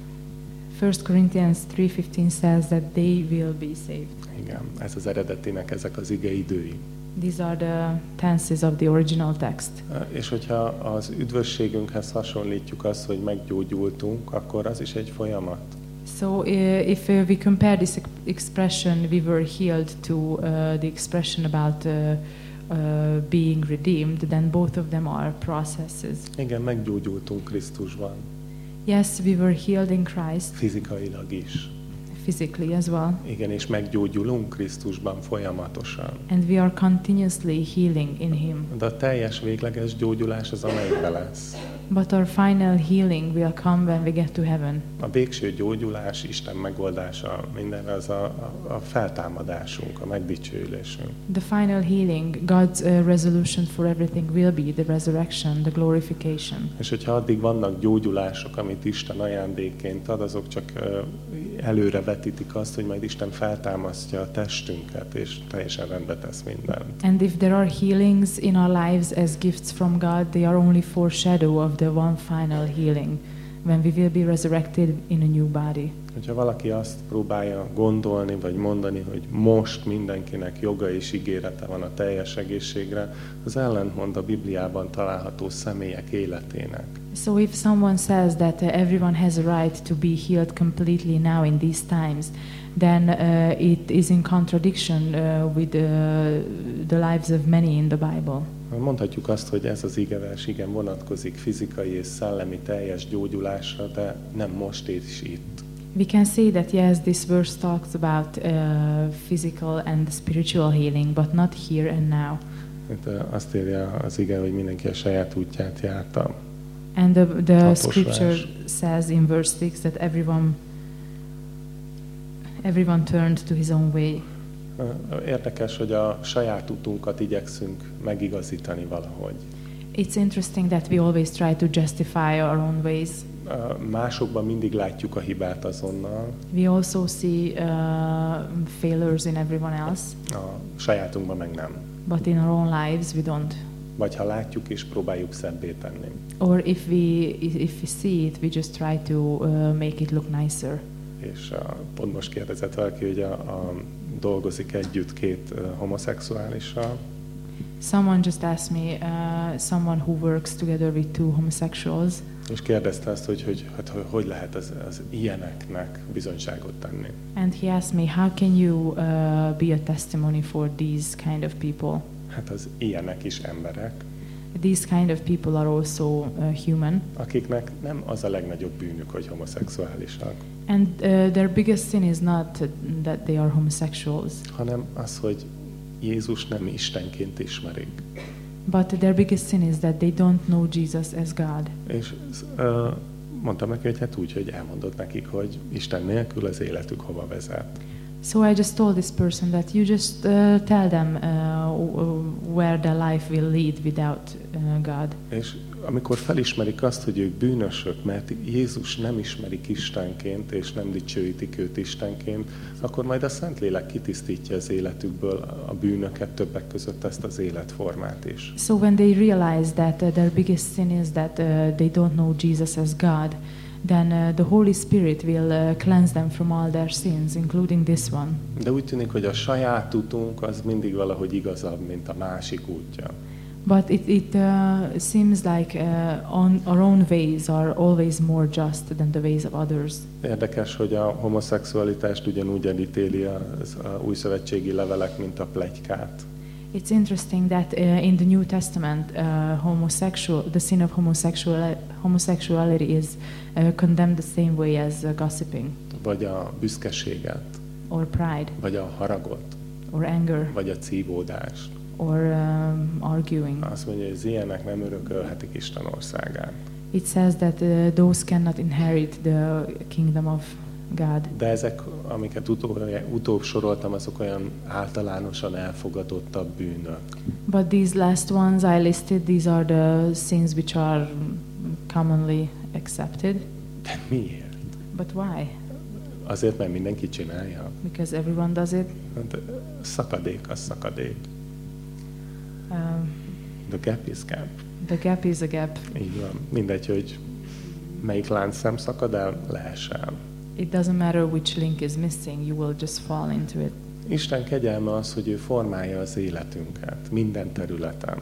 1 Corinthians 3:15 says that they will be saved. Igen, ez az eredetinek ezek az ige idői. These are the tenses of the original text. És hogyha az üdvösségünkhez hasonlítjuk azt, hogy meggyógyultunk, akkor az is egy folyamat. So uh, if uh, we compare this ex- expression we were healed to uh, the expression about uh, uh, being redeemed, then both of them are processes. Igen, meggyógyultunk Krisztusban, Yes, we were healed in Christ fizikailag is. Physically as well, Igen, és meggyógyulunk Krisztusban folyamatosan. and we are continuously healing in Him. De a teljes végleges gyógyulás az a mennybe lesz. But our final healing will come when we get to heaven. A végső gyógyulás, Isten megoldása, minden az a, a, a feltámadásunk, a megdicsőülésünk. The final healing, God's uh, resolution for everything will be the resurrection, the glorification. És hogyha addig vannak gyógyulások, amit Isten ajándékként ad, azok csak ö, előre vetítik azt, hogy majd Isten feltámasztja a testünket, és teljesen rendbe tesz mindent. And if there are healings in our lives as gifts from God, they are only foreshadow of the one final healing when we will be resurrected in a new body. Hogyha valaki azt próbálja gondolni, vagy mondani, hogy most mindenkinek joga és ígérete van a teljes egészségre, az ellentmond a Bibliában található személyek életének. So if someone says that uh, everyone has a right to be healed completely now in these times, then uh, it is in contradiction uh, with uh, the lives of many in the Bible. Mondhatjuk azt, hogy ez az igevers igen vonatkozik fizikai és szellemi teljes gyógyulásra, de nem most és itt. We can say that yes, this verse talks about uh, physical and spiritual healing, but not here and now. Itt ö, azt írja az ige, hogy mindenki a saját útját járta. And the, the Hatos scripture vers. says in verse 6 that everyone everyone turned to his own way. Érdekes, hogy a saját utunkat igyekszünk megigazítani valahogy. It's interesting that we always try to justify our own ways. Másokban mindig látjuk a hibát azonnal, We also see uh, failures in everyone else, a sajátunkban meg nem. but in our own lives we don't. Vagy ha látjuk és próbáljuk szebbé tenni. Or if we if we see it, we just try to uh, make it look nicer. És a, pont most kérdezett valaki, hogy a, a, dolgozik együtt két ö, homoszexuálissal, Someone just asked me, uh, someone who works together with two homosexuals, És kérdezte azt, hogy hogy, hát, hogy, hogy lehet az, az ilyeneknek bizonyságot tenni. and he asked me, how can you uh, be a testimony for these kind of people? Hát az ilyenek is emberek, These kind of people are also uh, human, akiknek nem az a legnagyobb bűnük, hogy homoszexuálisak, and uh, their biggest sin is not that they are homosexuals, hanem az, hogy Jézus nem Istenként ismerik. but their biggest sin is that they don't know Jesus as God. És ö, mondtam neki, hogy hát úgy, hogy elmondott nekik, hogy Isten nélkül az életük hova vezet. So I just told this person that you just uh, tell them uh, where their life will lead without uh, God. És amikor felismerik azt, hogy ők bűnösök, mert Jézus nem ismerik Istenként, és nem dicsőítik őt Istenként, akkor majd a Szentlélek kitisztítja az életükből a bűnöket, többek között ezt az életformát is. So when they realize that uh, their biggest sin is that uh, they don't know Jesus as God, then uh, the Holy Spirit will uh, cleanse them from all their sins, including this one. De úgy tűnik, hogy a saját utunk az mindig valahogy igazabb, mint a másik útja. But it, it uh, seems like uh, on, our own ways are always more just than the ways of others. Érdekes, hogy a homoszexualitást ugyanúgy elítéli az a új szövetségi levelek, mint a plegykát. It's interesting that uh, in the New Testament, uh, homosexual, the sin of homosexual, homosexuality is uh, condemned the same way as uh, gossiping Vagy a büszkeséget, or pride vagy a haragot, or anger vagy a cívódást. Or um, arguing. Azt mondja, hogy az ilyenek nem örökölhetik Isten országát. It says that uh, those cannot inherit the kingdom of God. De ezek, amiket utóbb, utóbb soroltam, azok olyan általánosan elfogadottabb bűnök. But these last ones I listed, these are the sins which are commonly accepted. De miért? But why? Azért, mert mindenki csinálja. Because everyone does it. Hát, szakadék az szakadék. Um, The gap is gap. the gap is a gap. Így van. Mindegy, hogy melyik láncszem szakad el, leesel. It doesn't matter which link is missing, you will just fall into it. Isten kegyelme az, hogy ő formálja az életünket minden területen.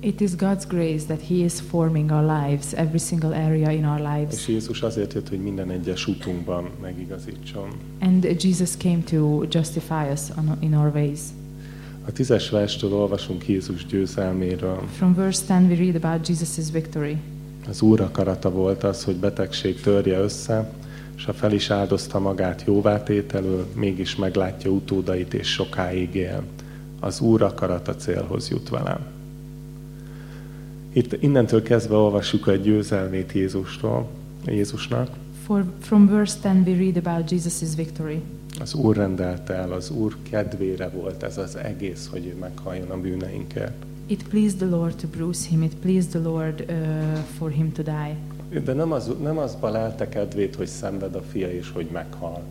It is God's grace that He is forming our lives, every single area in our És lives. Jézus azért jött, hogy minden egyes utunkban megigazítson. And Jesus came to justify us on, in our ways. A tízes verstől olvasunk Jézus győzelméről. From verse 10, we read about Jesus' victory. Az Úr akarata volt az, hogy betegség törje össze, és ha fel is áldozta magát jóvátételül, mégis meglátja utódait és sokáig él. Az Úr akarata célhoz jut velem. Itt innentől kezdve olvassuk a győzelmét Jézustól, Jézusnak. For, from verse 10, we read about Jesus' victory. Az Úr rendelte el, az Úr kedvére volt ez az egész, hogy ő meghalljon a bűneinkért. It pleased the Lord to bruise him, it pleased the Lord uh, for him to die. De nem, az, nem azba lelte kedvét, hogy szenved a fia és hogy meghal,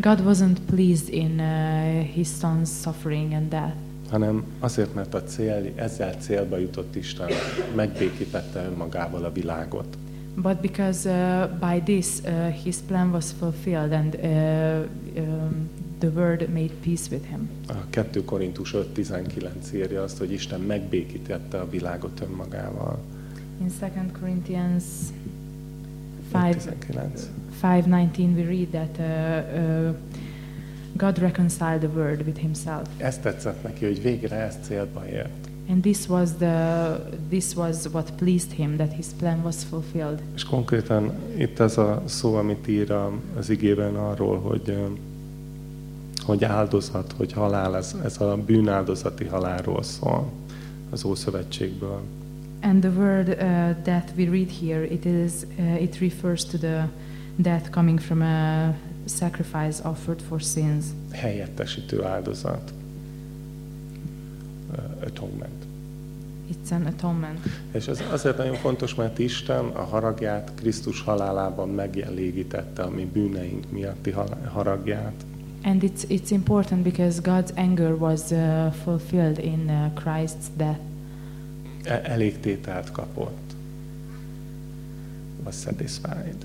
God wasn't pleased in uh, his son's suffering and death, hanem azért, mert a cél, ezzel célba jutott Isten, megbékítette önmagával a világot. But because uh, by this uh, his plan was fulfilled and uh, um, the word made peace with him. A 2 Korintus 5.19 írja azt, hogy Isten megbékítette a világot önmagával. In 2 Corinthians 5, 19. 5.19 we read that uh, uh, God reconciled the world with himself. Ezt tetszett neki, hogy végre ezt célba ért. And this was, the, this was what pleased him, that his plan was fulfilled. És konkrétan itt ez a szó, amit ír az igében arról, hogy, hogy áldozat, hogy halál, ez, ez a bűnáldozati halálról szól az Ószövetségből. And the word uh, that we read here, it is uh, it refers to the death coming from a sacrifice offered for sins. Helyettesítő áldozat. Atonement. It's an atonement. És ez azért nagyon fontos, mert Isten a haragját Krisztus halálában megjelégítette, a mi bűneink miatti haragját. And it's it's important because God's anger was uh, fulfilled in uh, Christ's death. E- Elég tételt kapott. Was satisfied.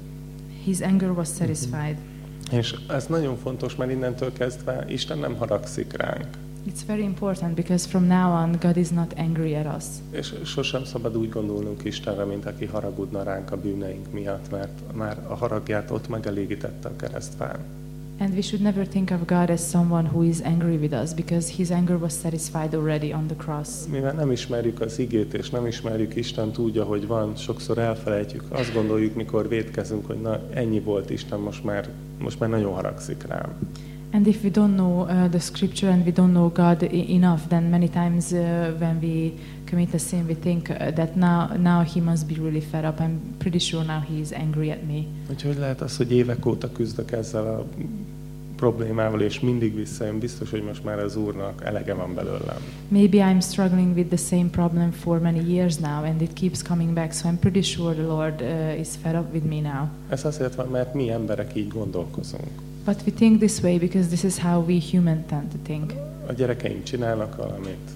His anger was satisfied. És ez nagyon fontos, mert innentől kezdve Isten nem haragszik ránk. It's very important because from now on, God is not angry at us. És sosem szabad úgy gondolnunk Istenre, mint aki haragudna ránk a bűneink miatt, mert már a haragját ott megelégítette a keresztfán. And we should never think of God as someone who is angry with us because his anger was satisfied already on the cross. Mivel nem ismerjük az igét, és nem ismerjük Istent úgy, ahogy van, sokszor elfelejtjük. Azt gondoljuk, mikor védkezünk, hogy na, ennyi volt Isten, most már, most már nagyon haragszik rám. And if we don't know uh, the scripture and we don't know God e- enough, then many times uh, when we commit a sin, we think uh, that now, now he must be really fed up. I'm pretty sure now he is angry at me. Úgyhogy lehet az, hogy évek óta küzdök ezzel a problémával, és mindig visszajön, biztos, hogy most már az Úrnak elege van belőlem. Maybe I'm struggling with the same problem for many years now and it keeps coming back, so I'm pretty sure the Lord uh, is fed up with me now. Ez azért van, mert mi emberek így gondolkozunk. But we think this way because this is how we human tend to think. A gyerekeim csinálnak valamit,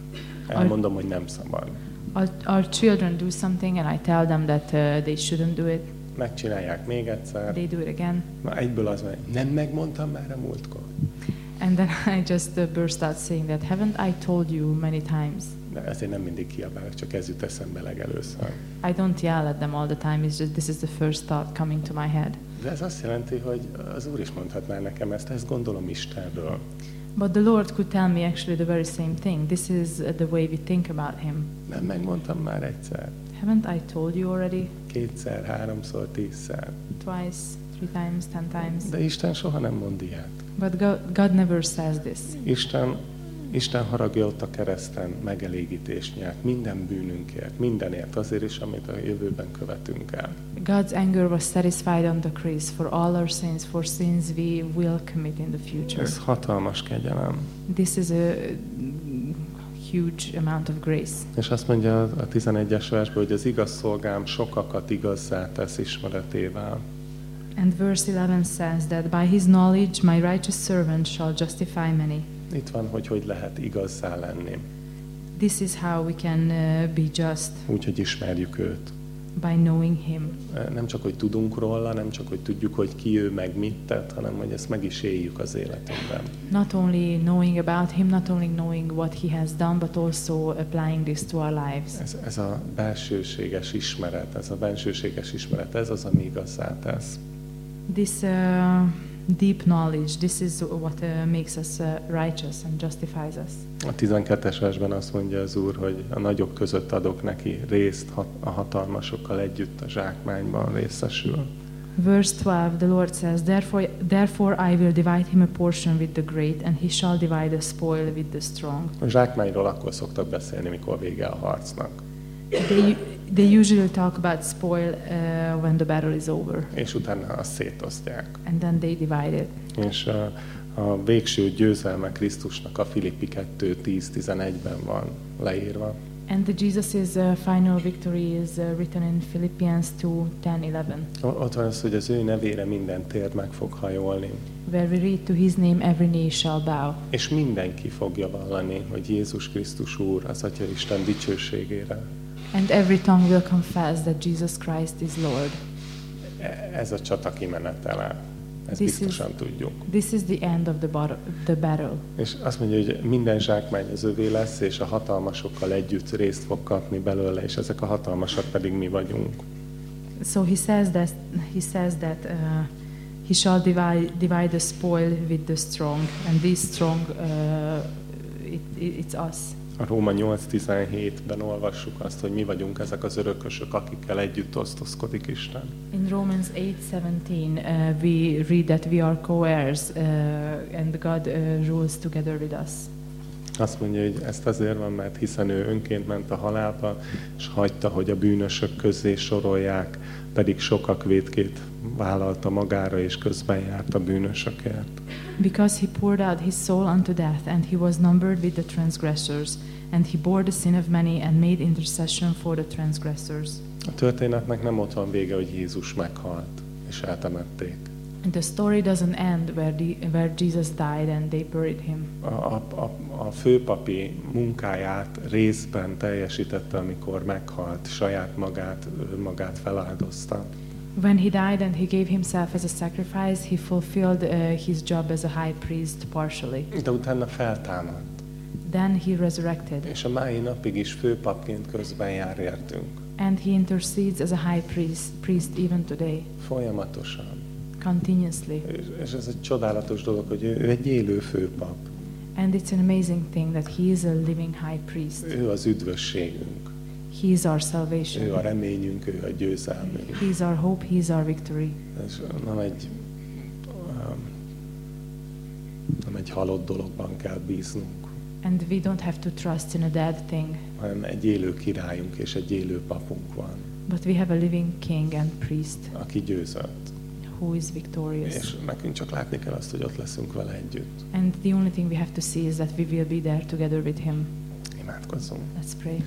elmondom, hogy nem szabad. Our, our children do something and I tell them that uh, they shouldn't do it. Megcsinálják még egyszer, They do it again. na egyből az van, nem megmondtam már a múltkor. And then *laughs* I just uh, burst out saying that, haven't I told you many times? De ezért nem mindig kiabálok, csak ez jut eszembe legelőször. I don't yell at them all the time. It's just this is the first thought coming to my head. De ez azt jelenti, hogy az Úr is mondhatná nekem ezt, ezt gondolom Istenről. But the Lord could tell me actually the very same thing. This is the way we think about Him. Nem megmondtam már egyszer, Haven't I told you already? kétszer, háromszor, tízszer. Twice, three times, ten times. De Isten soha nem mond ilyet. But God, God never says this. Isten, Isten haragja ott a kereszten megelégítést nyert minden bűnünkért, mindenért, azért is, amit a jövőben követünk el. God's anger was satisfied on the cross for all our sins, for sins we will commit in the future. Ez hatalmas kegyelem. This is a huge amount of grace. És azt mondja a 11-es versben, hogy az igaz szolgám sokakat igazzá tesz ismeretével. And verse 11 says that by his knowledge my righteous servant shall justify many. Itt van, hogy hogy lehet igazzá lenni, This is how we can uh, be just úgy, hogy ismerjük őt. by knowing him. Nem csak, hogy tudunk róla, nem csak, hogy tudjuk, hogy ki ő, meg mit tett, hanem, hogy ezt meg is éljük az életünkben. Not only knowing about him, not only knowing what he has done, but also applying this to our lives. Ez, ez a belsőséges ismeret, ez a bensőséges ismeret, ez az, ami igazzá tesz. This uh, deep knowledge, this is what uh, makes us uh, righteous and justifies us. A 12-es versben azt mondja az Úr, hogy a nagyok között adok neki részt, a hatalmasokkal együtt a zsákmányban részesül. Verse 12, the Lord says, therefore, therefore I will divide him a portion with the great, and he shall divide the spoil with the strong. A zsákmányról akkor szoktak beszélni, mikor vége a harcnak. They, they usually talk about spoil uh, when the battle is over, És utána azt szétosztják. and then they divide it. És a, a végső győzelme Krisztusnak a Filippi 2.10-11-ben van leírva. And the Jesus' uh, final victory is uh, written in Philippians 2 10 11, O- Ott van az, hogy az ő nevére minden tér meg fog hajolni, where we read, To his name every knee shall bow, és mindenki fogja vallani, hogy Jézus Krisztus Úr az Atya Isten dicsőségére. And every tongue will confess that Jesus Christ is Lord. Ez a csata kimenetele. Ezt This is- biztosan tudjuk. This is the end of the, bat- the battle. És azt mondja, hogy minden zsákmány az övé lesz, és a hatalmasokkal együtt részt fog kapni belőle, és ezek a hatalmasak pedig mi vagyunk. So he says that he says that uh, he shall divide divide the spoil with the strong, and this strong uh, it, it, it's us. A Róma 8.17-ben olvassuk azt, hogy mi vagyunk ezek az örökösök, akikkel együtt osztozkodik Isten. In Romans 8:17, uh, we read that we are co-heirs, uh, and God uh, rules together with us. Azt mondja, hogy ezt azért van, mert hiszen ő önként ment a halálba, és hagyta, hogy a bűnösök közé sorolják, pedig sokak vétkét vállalta magára, és közben járt a bűnösökért. Because he poured out his soul unto death, and he was numbered with the transgressors, and he bore the sin of many and made intercession for the transgressors. A történetnek nem ott van vége, hogy Jézus meghalt, és eltemették. And the story doesn't end where, the, where Jesus died and they buried him. A, a, a, a főpapi munkáját részben teljesítette, amikor meghalt, saját magát, magát feláldozta. When he died and he gave himself as a sacrifice, he fulfilled uh, his job as a high priest partially. De utána feltámadt. Then he resurrected, És a mai napig is főpapként közben jár értünk. and he intercedes as a high priest, priest even today, Folyamatosan. Continuously. És, ez egy csodálatos dolog, hogy ő, ő egy élő főpap. And it's an amazing thing that he is a living high priest. Ő az üdvösségünk. He is our Ő a salvation. reményünk, ő a győzelmünk. He is our hope, he is our victory. És nem egy, um, nem egy halott dologban kell bíznunk, And we don't have to trust in a dead thing, hanem egy élő királyunk és egy élő papunk van, but we have a living king and priest aki győzött. Who is victorious. És nekünk csak látni kell azt, hogy ott leszünk vele együtt. And the only thing we have to see is that we will be there together with him. Imádkozzunk. Let's pray.